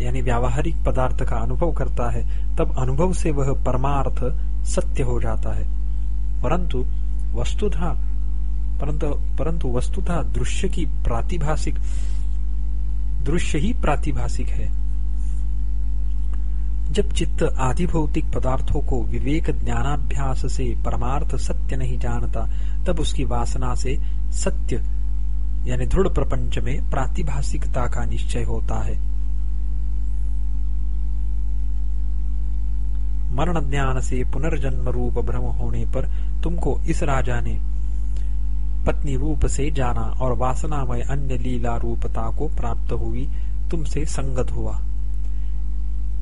यानी व्यावहारिक पदार्थ का अनुभव करता है, तब अनुभव से वह परमार्थ सत्य हो जाता है। परंतु वस्तुतः, परंतु परंतु वस्तुतः दृश्य की प्रातिभाषिक, दृश्य ही प्रातिभाषिक है। जब चित्त आदि भौतिक पदार्थों को विवेक ज्ञानाभ्यास से परमार्थ सत्य नहीं जानता, तब उसकी वासना से सत्य, यानी दृढ़ प्रपंच में प्रातिभाषिकता का निश्चय होता है। मरण ज्ञान से पुनर्जन्म रूप भ्रम होने पर तुमको इस राजा ने पत्नी रूप से जाना और वासनामय अन्य लीला रूपता को प्राप्त हुई, तुमसे संगत हुआ।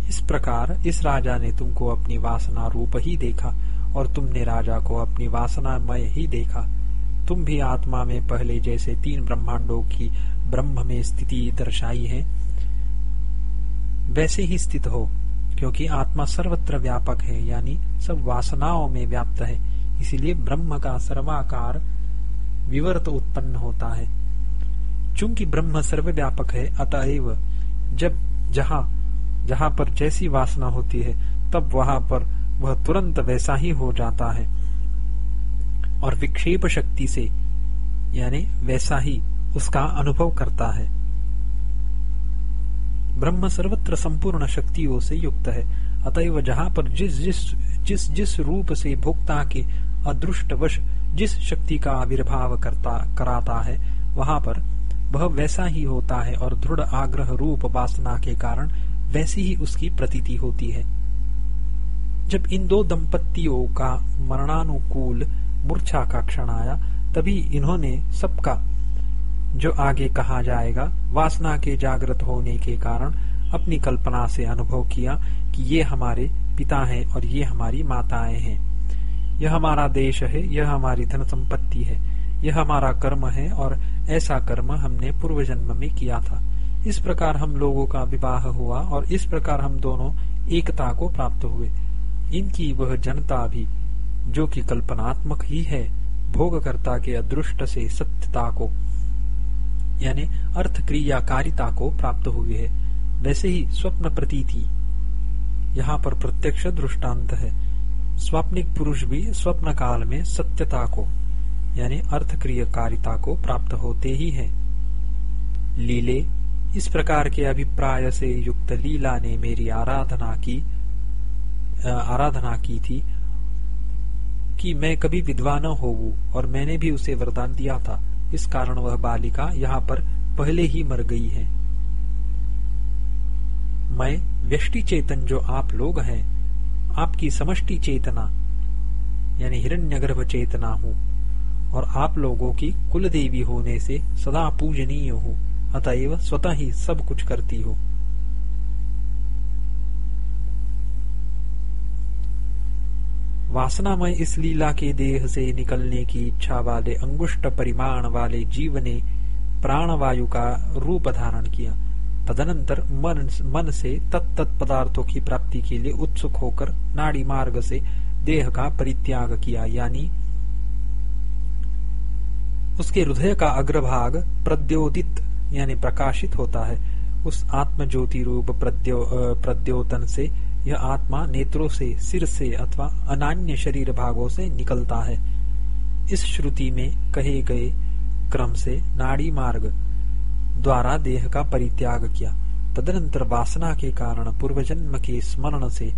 इस प्रकार इस राजा ने तुमको अपनी वासना रूप ही देखा और तुमने राजा को अपनी वासनामय ही देखा। तुम भी आत्मा में पहले जैसे तीन ब्रह्मांडों की ब्रह्म में स्थिति दर्शाई है, वैसे ही स्थित हो। क्योंकि आत्मा सर्वत्र व्यापक है, यानी सब वासनाओं में व्याप्त है। इसीलिए ब्रह्म का सर्वाकार विवर्त उत्पन्न होता है। चूँकि ब्रह्म सर्वव्यापक है, अतएव जब जहाँ जहाँ पर जैसी वासना होती है, तब वहाँ पर वह तुरंत वैसा ही हो जाता है। और विक्षेप शक्ति से, यानी वैसा ही उसका अनुभव करता है। ब्रह्म सर्वत्र संपूर्ण शक्तियों से युक्त है। अतएव जहाँ पर जिस जिस जिस जिस रूप से भोक्ता के अदृष्टवश जिस शक्ति का आविर्भाव करता कराता है, वहाँ पर वह वैसा ही होता है और दृढ़ आग्रह रूप वासना के कारण वैसी ही उसकी प्रतीति होती है। जब इन दो दंपतियों का मरणानुकूल मूर्छा का क्षण आया, तभी इन्होंने सबका जो आगे कहा जाएगा, वासना के जागृत होने के कारण अपनी कल्पना से अनुभव किया कि ये हमारे पिता हैं और ये हमारी माताएँ हैं। यह हमारा देश है, यह हमारी धन संपत्ति है, यह हमारा कर्म है और ऐसा कर्म हमने पूर्व जन्म में किया था। इस प्रकार हम लोगों का विवाह हुआ और इस प्रकार हम दोनों एकता को प्राप्त हुए। इनकी वह जनता भी, जो कि कल्पनात्मक ही है, भोगकर्ता के अदृष्ट से सत्यता को यानी अर्थ क्रियाकारिता को प्राप्त हुई है। वैसे ही स्वप्न प्रतीति यहाँ पर प्रत्यक्ष दृष्टांत है। स्वाप्निक पुरुष भी स्वप्न काल में सत्यता को, यानी अर्थ क्रियकारिता को प्राप्त होते ही है। लीले, इस प्रकार के अभिप्राय से युक्त लीला ने मेरी आराधना की आराधना की थी कि मैं कभी विधवा न होवू और मैंने भी उसे वरदान दिया था। इस कारण वह बालिका यहाँ पर पहले ही मर गई है। मैं व्यष्टि चेतन जो आप लोग हैं, आपकी समष्टि चेतना, यानी हिरण्यगर्भ चेतना हूँ, और आप लोगों की कुल देवी होने से सदा पूजनीय हूँ, अतएव स्वतः ही सब कुछ करती हूँ। वासनामय इस लीला के देह से निकलने की इच्छा वाले अंगुष्ट परिमाण वाले जीव ने प्राणवायु का रूप धारण किया। तदनंतर मन मन से तत्त पदार्थों की प्राप्ति के लिए उत्सुक होकर नाड़ी मार्ग से देह का परित्याग किया यानी उसके हृदय का अग्रभाग प्रद्योदित यानी प्रकाशित होता है। उस आत्म ज्योति रूप प्रद्यो, प्रद्योतन से यह आत्मा नेत्रों से, सिर से अथवा अनान्य शरीर भागों से निकलता है। इस श्रुति में कहे गए क्रम से नाड़ी मार्ग द्वारा देह का परित्याग किया। तदनंतर वासना के कारण पूर्व जन्म के स्मरण से,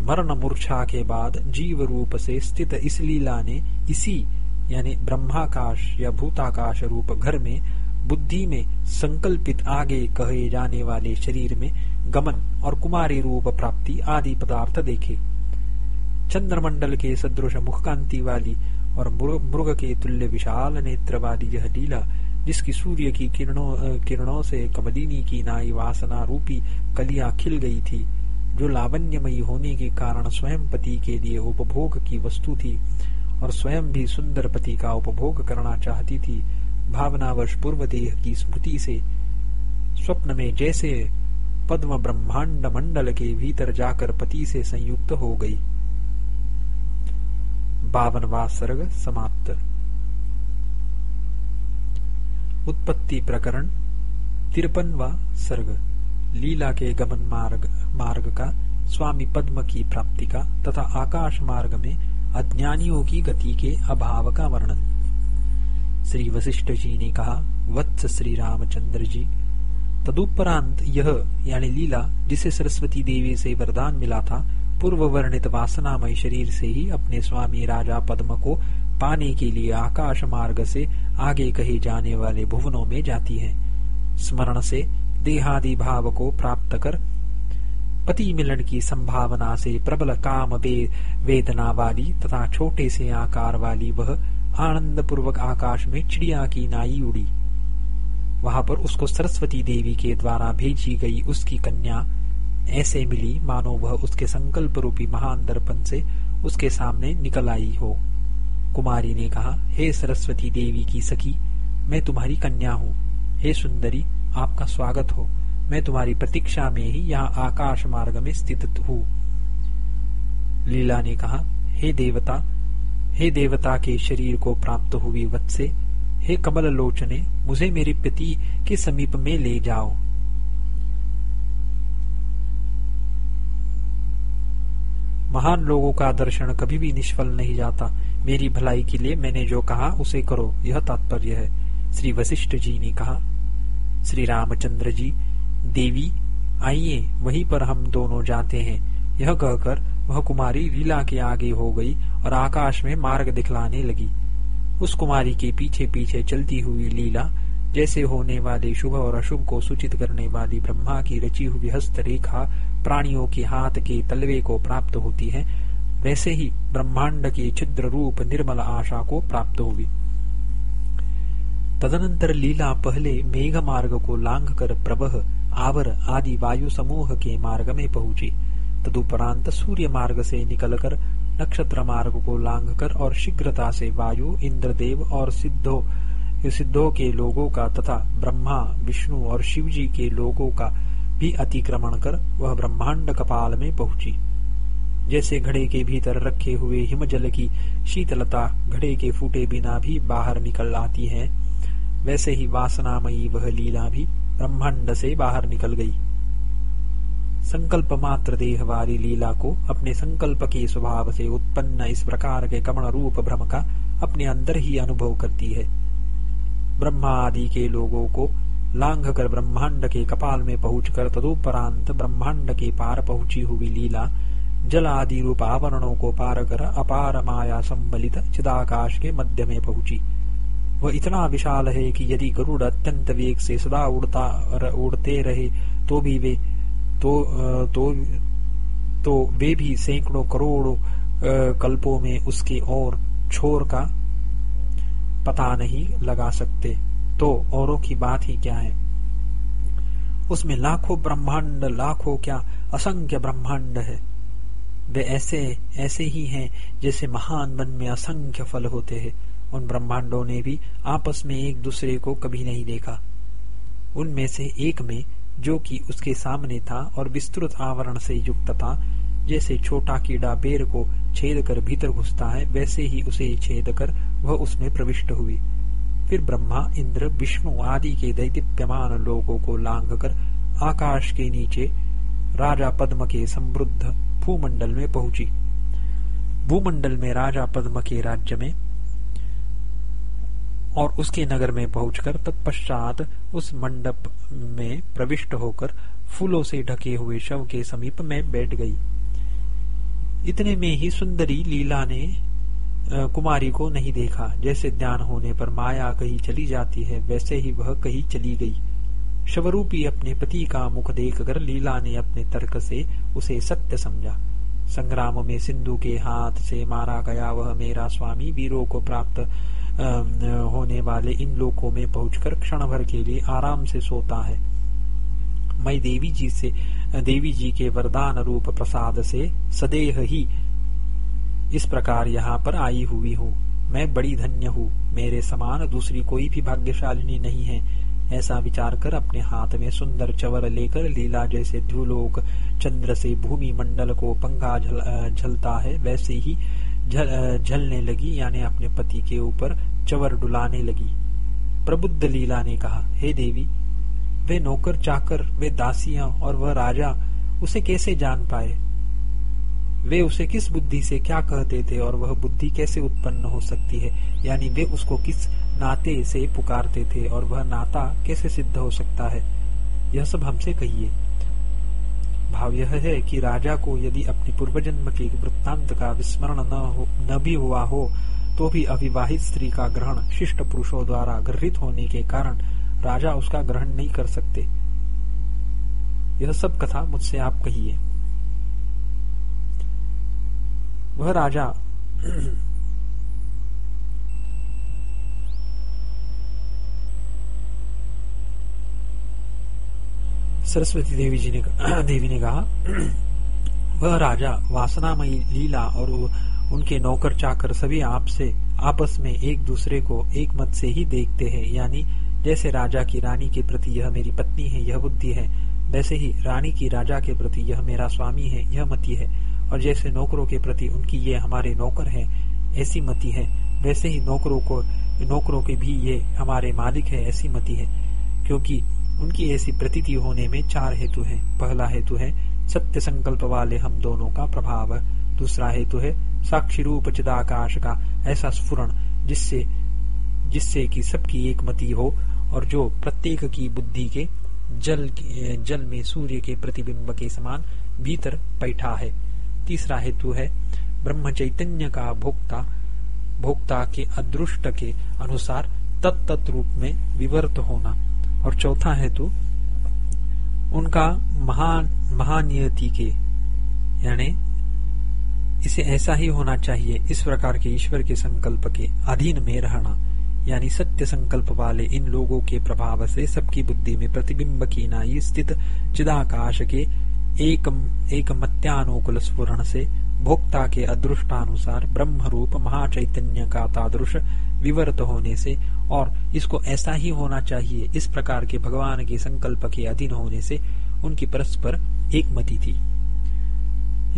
मरण मूर्छा के बाद जीव रूप से स्थित इस लीला ने इसी, यानी ब्रह्माकाश या भूताकाश रूप घर में बुद्धि में संकल्पित आगे कहे जाने वाले शरीर में गमन और कुमारी रूप प्राप्ति आदि पदार्थ देखे। चंद्रमंडल के सदृश मुखकांति वाली और मृग के तुल्य विशाल नेत्र वाली यह लीला, जिसकी सूर्य की किरणों किरणों से कमलिनी की नाई वासना रूपी कलिया खिल गई थी, जो लावण्यमयी होने के कारण स्वयं पति के लिए उपभोग की वस्तु थी और स्वयं भी सुंदर पति का उपभोग करना चाहती थी। भावनावश पूर्व देह की स्मृति से स्वप्न में जैसे पद्म ब्रह्मांड मंडल के भीतर जाकर पति से संयुक्त हो गई। बावनवा सर्ग समाप्त। उत्पत्ति प्रकरण, तिरपनवा सर्ग। लीला के गमन मार्ग मार्ग का, स्वामी पद्म की प्राप्ति का, तथा आकाश मार्ग में अज्ञानियों की गति के अभाव का वर्णन। श्री वशिष्ठ जी ने कहा, वत्स श्री रामचंद्र जी। तदुपरांत यह, यानी लीला, जिसे सरस्वती देवी से वरदान मिला था पूर्व वर्णित वासनामय शरीर से ही अपने स्वामी राजा पद्म को पाने के लिए आकाश मार्ग से आगे कहे जाने वाले भुवनों में जाती है। स्मरण से देहादि भाव को प्राप्त कर, पति मिलन की संभावना से प्रबल काम वे वेदना वाली तथा छोटे से आकार वाली वह आनंद पूर्वक आकाश में चिड़िया की नाई उड़ी। वहाँ पर उसको सरस्वती देवी के द्वारा भेजी गई उसकी कन्या ऐसे मिली, मानो वह उसके संकल्प रूपी महान दर्पण से उसके सामने निकल आई हो। कुमारी ने कहा, हे सरस्वती देवी की सखी, मैं तुम्हारी कन्या हूँ। हे सुंदरी, आपका स्वागत हो। मैं तुम्हारी प्रतीक्षा में ही यहाँ आकाश मार्ग में स्थित हूँ। लीला ने कहा, हे देवता हे देवता के शरीर को प्राप्त हुई वत्से हे कमल लोचने, मुझे मेरे पति के समीप में ले जाओ। महान लोगों का दर्शन कभी भी निष्फल नहीं जाता। मेरी भलाई के लिए मैंने जो कहा, उसे करो। यह तात्पर्य है। श्री वशिष्ठ जी ने कहा, श्री रामचंद्र जी, देवी, आइए। वहीं पर हम दोनों जाते हैं। यह कहकर वह कुमारी लीला के आगे हो गई और आकाश में मार्ग दिखलाने लगी। उस कुमारी के पीछे पीछे चलती हुई लीला, जैसे होने वाले शुभ और अशुभ को सूचित करने वाली ब्रह्मा की रची हुई हस्त रेखा प्राणियों के हाथ के तलवे को प्राप्त होती है, वैसे ही ब्रह्मांड के छिद्र रूप निर्मल आशा को प्राप्त हुई तदनंतर लीला पहले मेघ मार्ग को लांघ कर प्रवह आवर आदि वायु समूह के मार्ग में पहुँची। तदुपरांत सूर्य मार्ग से निकलकर नक्षत्र मार्ग को लांघकर और शीघ्रता से वायु, इंद्रदेव और सिद्धो, सिद्धों के लोगों का तथा ब्रह्मा, विष्णु और शिव जी के लोगों का भी अतिक्रमण कर वह ब्रह्मांड कपाल में पहुँची। जैसे घड़े के भीतर रखे हुए हिमजल की शीतलता घड़े के फूटे बिना भी बाहर निकल आती है, वैसे ही वासनामयी वह लीला भी ब्रह्मांड से बाहर निकल गई। संकल्प मात्र देह वाली लीला को अपने संकल्प के स्वभाव से उत्पन्न इस प्रकार के कमण रूप भ्रम का अपने अंदर ही अनुभव करती है। ब्रह्मा आदि के लोगों को लांघ कर ब्रह्मांड के कपाल में पहुंचकर तदुपरांत ब्रह्मांड के पार पहुँची हुई लीला जल आदि रूप आवरणों को पार कर अपार माया संबलित चिदाकाश के मध्य में पहुँची। वह इतना विशाल है कि यदि गरुड़ अत्यंत वेग से सदा उड़ता उड़ते रहे तो भी वे तो तो तो वे भी सैकड़ों करोड़ों कल्पों में उसके और छोर का पता नहीं लगा सकते। तो औरों की बात ही क्या है? उसमें लाखों ब्रह्मांड, लाखों क्या असंख्य ब्रह्मांड है। वे ऐसे ऐसे ही हैं जैसे महान वन में असंख्य फल होते हैं। उन ब्रह्मांडों ने भी आपस में एक दूसरे को कभी नहीं देखा। उनमें से एक में जो कि उसके सामने था और विस्तृत आवरण से युक्त था, जैसे छोटा कीड़ा बेर को छेद कर भीतर घुसता है, वैसे ही उसे छेद कर वह उसमें प्रविष्ट हुई। फिर ब्रह्मा, इंद्र, विष्णु आदि के दैदिप्यमान लोगों को लांग कर आकाश के नीचे राजा पद्म के समृद्ध भूमंडल में पहुँची। भूमंडल में राजा पद्म के राज्य में और उसके नगर में पहुंचकर तत्पश्चात उस मंडप में प्रविष्ट होकर फूलों से ढके हुए शव के समीप में बैठ गई। इतने में ही सुंदरी लीला ने कुमारी को नहीं देखा। जैसे ध्यान होने पर माया कहीं चली जाती है, वैसे ही वह कहीं चली गई। शवरूपी अपने पति का मुख देखकर लीला ने अपने तर्क से उसे सत्य समझा। संग्राम में सिंधु के हाथ से मारा गया वह मेरा स्वामी। वीरों को प्राप्त होने वाले इन लोकों में पहुंचकर क्षण भर के लिए आराम से सोता है। मैं देवी जी से, देवी जी के वरदान रूप प्रसाद से सदेह ही इस प्रकार यहाँ पर आई हुई हूँ। मैं बड़ी धन्य हूँ। मेरे समान दूसरी कोई भी भाग्यशालिनी नहीं है। ऐसा विचार कर अपने हाथ में सुंदर चवर लेकर लीला जैसे ध्रुलोक चंद्र से भूमि मंडल को झल, झलता है वैसे ही झल, झलने लगी यानी अपने पति के ऊपर चवर डुलाने लगी। प्रबुद्ध लीला ने कहा हे देवी वे नौकर चाकर वे दासियाँ और वह राजा उसे कैसे जान पाए? वे उसे किस बुद्धि से क्या कहते थे और वह बुद्धि कैसे उत्पन्न हो सकती है? यानी वे उसको किस नाते से पुकारते थे और वह नाता कैसे सिद्ध हो सकता है? यह सब हमसे कहिए। भाव यह है कि राजा को यदि अपनी पूर्वजन्म के वृत्तांत का विस्मरण न, हो, न भी हुआ हो तो भी अविवाहित स्त्री का ग्रहण शिष्ट पुरुषों द्वारा ग्रहित होने के कारण राजा उसका ग्रहण नहीं कर सकते। यह सब कथा मुझसे आप कहिए। वह राजा सरस्वती देवी जी ने देवी ने कहा, वह राजा वासनामयी, लीला और उनके नौकर चाकर सभी आपसे, आपस में एक दूसरे को एक मत से ही देखते हैं। यानी, जैसे राजा की रानी के प्रति यह मेरी पत्नी है, यह बुद्धि है, वैसे ही रानी की राजा के प्रति यह मेरा स्वामी है, यह मति है। और जैसे नौकरों के प्रति उनकी ये हमारे नौकर है, ऐसी मति है। वैसे ही नौकरों को, नौकरों के भी ये हमारे मालिक है, ऐसी मति है। क्योंकि उनकी ऐसी प्रतीति होने में चार हेतु हैं। पहला हेतु है सत्य संकल्प वाले हम दोनों का प्रभाव। दूसरा हेतु है साक्षी रूप चिदाकाश का ऐसा स्फुरण जिससे जिससे कि सबकी एक मति हो और जो प्रत्येक की बुद्धि के जल जल में सूर्य के प्रतिबिंब के समान भीतर बैठा है। तीसरा हेतु है ब्रह्म चैतन्य का भोक्ता भोक्ता के अदृष्ट के अनुसार तत्त रूप में विवर्त होना। और चौथा हेतु उनका महान, महानियति के, यानी इसे ऐसा ही होना चाहिए, इस प्रकार के ईश्वर के संकल्प के अधीन में रहना, यानी सत्य संकल्प वाले इन लोगों के प्रभाव से सबकी बुद्धि में प्रतिबिंब की नाई स्थित चिदाकाश के एक एक मत्यानुकूल स्फुरण से भोक्ता के अदृष्टानुसार ब्रह्म रूप महाचैतन्य का तादृश विवर्त होने से और इसको ऐसा ही होना चाहिए इस प्रकार के भगवान के संकल्प के अधीन होने से उनकी परस्पर एक मति थी।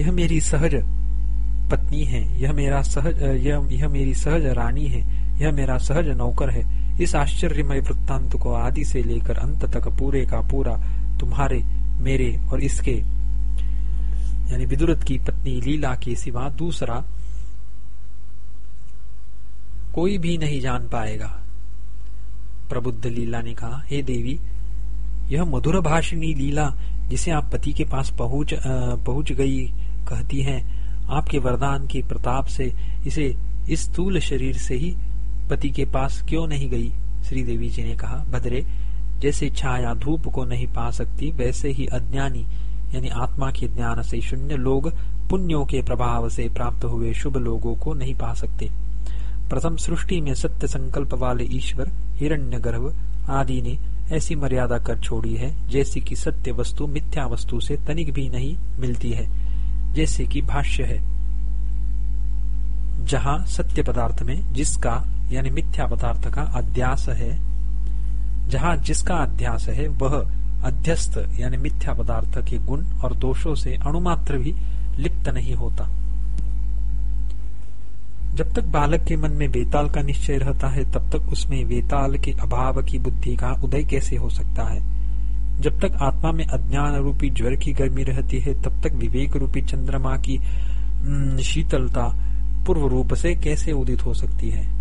यह मेरी सहज पत्नी है यह मेरा सहज यह, यह मेरी सहज रानी है यह मेरा सहज नौकर है। इस आश्चर्यमय वृत्तांत को आदि से लेकर अंत तक पूरे का पूरा तुम्हारे मेरे और इसके यानी विदुरत की पत्नी लीला के सिवा दूसरा कोई भी नहीं जान पाएगा। प्रबुद्ध लीला ने कहा, हे देवी, यह मधुर भाषिणी लीला जिसे आप पति के पास पहुँच पहुँच गई कहती हैं, आपके वरदान के प्रताप से इसे इस स्थूल शरीर से ही पति के पास क्यों नहीं गई? श्री देवी जी ने कहा, भद्रे, जैसे छाया धूप को नहीं पा सकती, वैसे ही अज्ञानी यानी आत्मा के ज्ञान से शून्य लोग पुण्यों के प्रभाव से प्राप्त हुए शुभ लोगों को नहीं पा सकते। प्रथम सृष्टि में सत्य संकल्प वाले ईश्वर, हिरण्य आदि ने ऐसी मर्यादा कर छोड़ी है, जैसी कि सत्य वस्तु मिथ्या वस्तु से तनिक भी नहीं मिलती है, जैसे कि भाष्य है। जहाँ सत्य पदार्थ में जिसका, यानी मिथ्या पदार्थ का अध्यास है, जहाँ जिसका अध्यास है, वह अध्यस्त यानी मिथ्या पदार्थ के गुण और दोषों से अणुमात्र भी लिप्त नहीं होता। जब तक बालक के मन में वेताल का निश्चय रहता है, तब तक उसमें वेताल के अभाव की बुद्धि का उदय कैसे हो सकता है? जब तक आत्मा में अज्ञान रूपी ज्वर की गर्मी रहती है, तब तक विवेक रूपी चंद्रमा की शीतलता पूर्व रूप से कैसे उदित हो सकती है?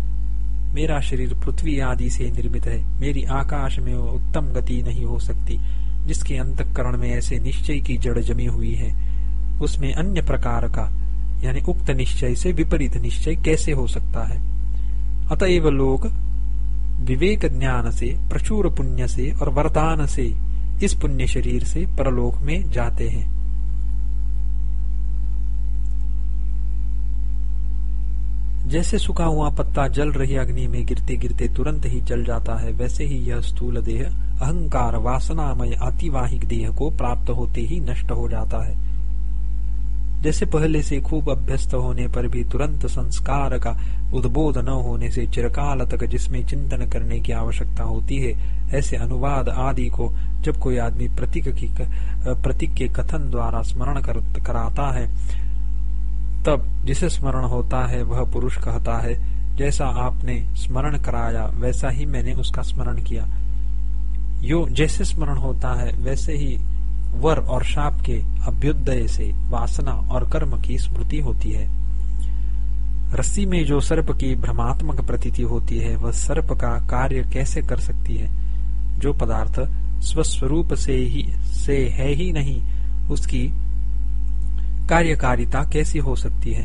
मेरा शरीर पृथ्वी आदि से निर्मित है। मेरी आकाश में उत्तम गति नहीं हो सकती, जिसके अंतकरण में ऐसे निश्चय की जड़ जमी हुई है। उसमें अन्य प्रकार का, यानी उक्त निश्चय से विपरीत निश्चय कैसे हो सकता है? अतएव लोग विवेक ज्ञान से, प्रचुर पुण्य से और वरदान से इस पुण्य शरीर से परलोक में जाते हैं। जैसे सूखा हुआ पत्ता जल रही अग्नि में गिरते गिरते तुरंत ही जल जाता है वैसे ही यह स्थूल देह अहंकार वासनामय अतिवाहिक देह को प्राप्त होते ही नष्ट हो जाता है। जैसे पहले से खूब अभ्यस्त होने पर भी तुरंत संस्कार का उद्बोध न होने से चिरकाल तक जिसमें चिंतन करने की आवश्यकता होती है ऐसे अनुवाद आदि को जब कोई आदमी प्रतीक की प्रतीक के कथन द्वारा स्मरण कर, कराता है तब जिसे स्मरण होता है, वह पुरुष कहता है, जैसा आपने स्मरण कराया, वैसा ही मैंने उसका स्मरण किया। यो जैसे स्मरण होता है, वैसे ही वर और शाप के अभ्युदय से वासना और कर्म की स्मृति होती है। रस्सी में जो सर्प की भ्रमात्मक प्रतीति होती है, वह सर्प का कार्य कैसे कर सकती है? जो पदार्थ स्वस्वरूप से ही, से है ही नहीं, उसकी कार्यकारिता कैसी हो सकती है?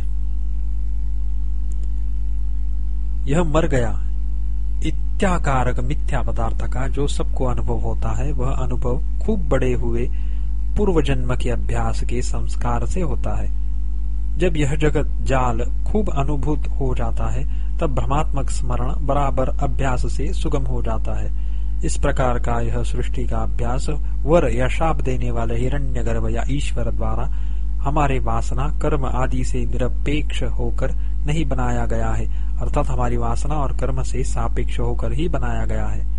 यह मर गया। इत्याकारक मिथ्या पदार्थ का जो सबको अनुभव होता है, वह अनुभव खूब बड़े हुए पूर्व जन्म के अभ्यास के संस्कार से होता है। जब यह जगत जाल खूब अनुभूत हो जाता है, तब भ्रमात्मक स्मरण बराबर अभ्यास से सुगम हो जाता है। इस प्रकार का यह सृष्टि का अभ्यास वर या शाप देने वाले हिरण्य गर्भ या ईश्वर द्वारा हमारे वासना, कर्म आदि से निरपेक्ष होकर नहीं बनाया गया है। अर्थात हमारी वासना और कर्म से सापेक्ष होकर ही बनाया गया है।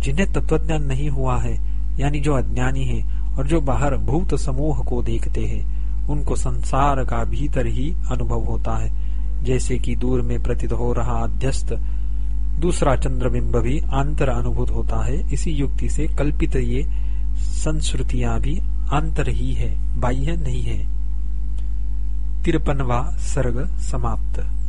जिन्हें तत्वज्ञान नहीं हुआ है, यानी जो अज्ञानी है और जो बाहर भूत समूह को देखते हैं, उनको संसार का भीतर ही अनुभव होता है। जैसे कि दूर में प्रतीत हो रहा अध्यस्त, दूसरा चंद्रबिंब भी आंतर अनुभूत होता है। इसी युक्ति से कल्पित ये संस्कृतियाँ भी आंतर ही है बाह्य नहीं है। तिरपनवा सर्ग समाप्त।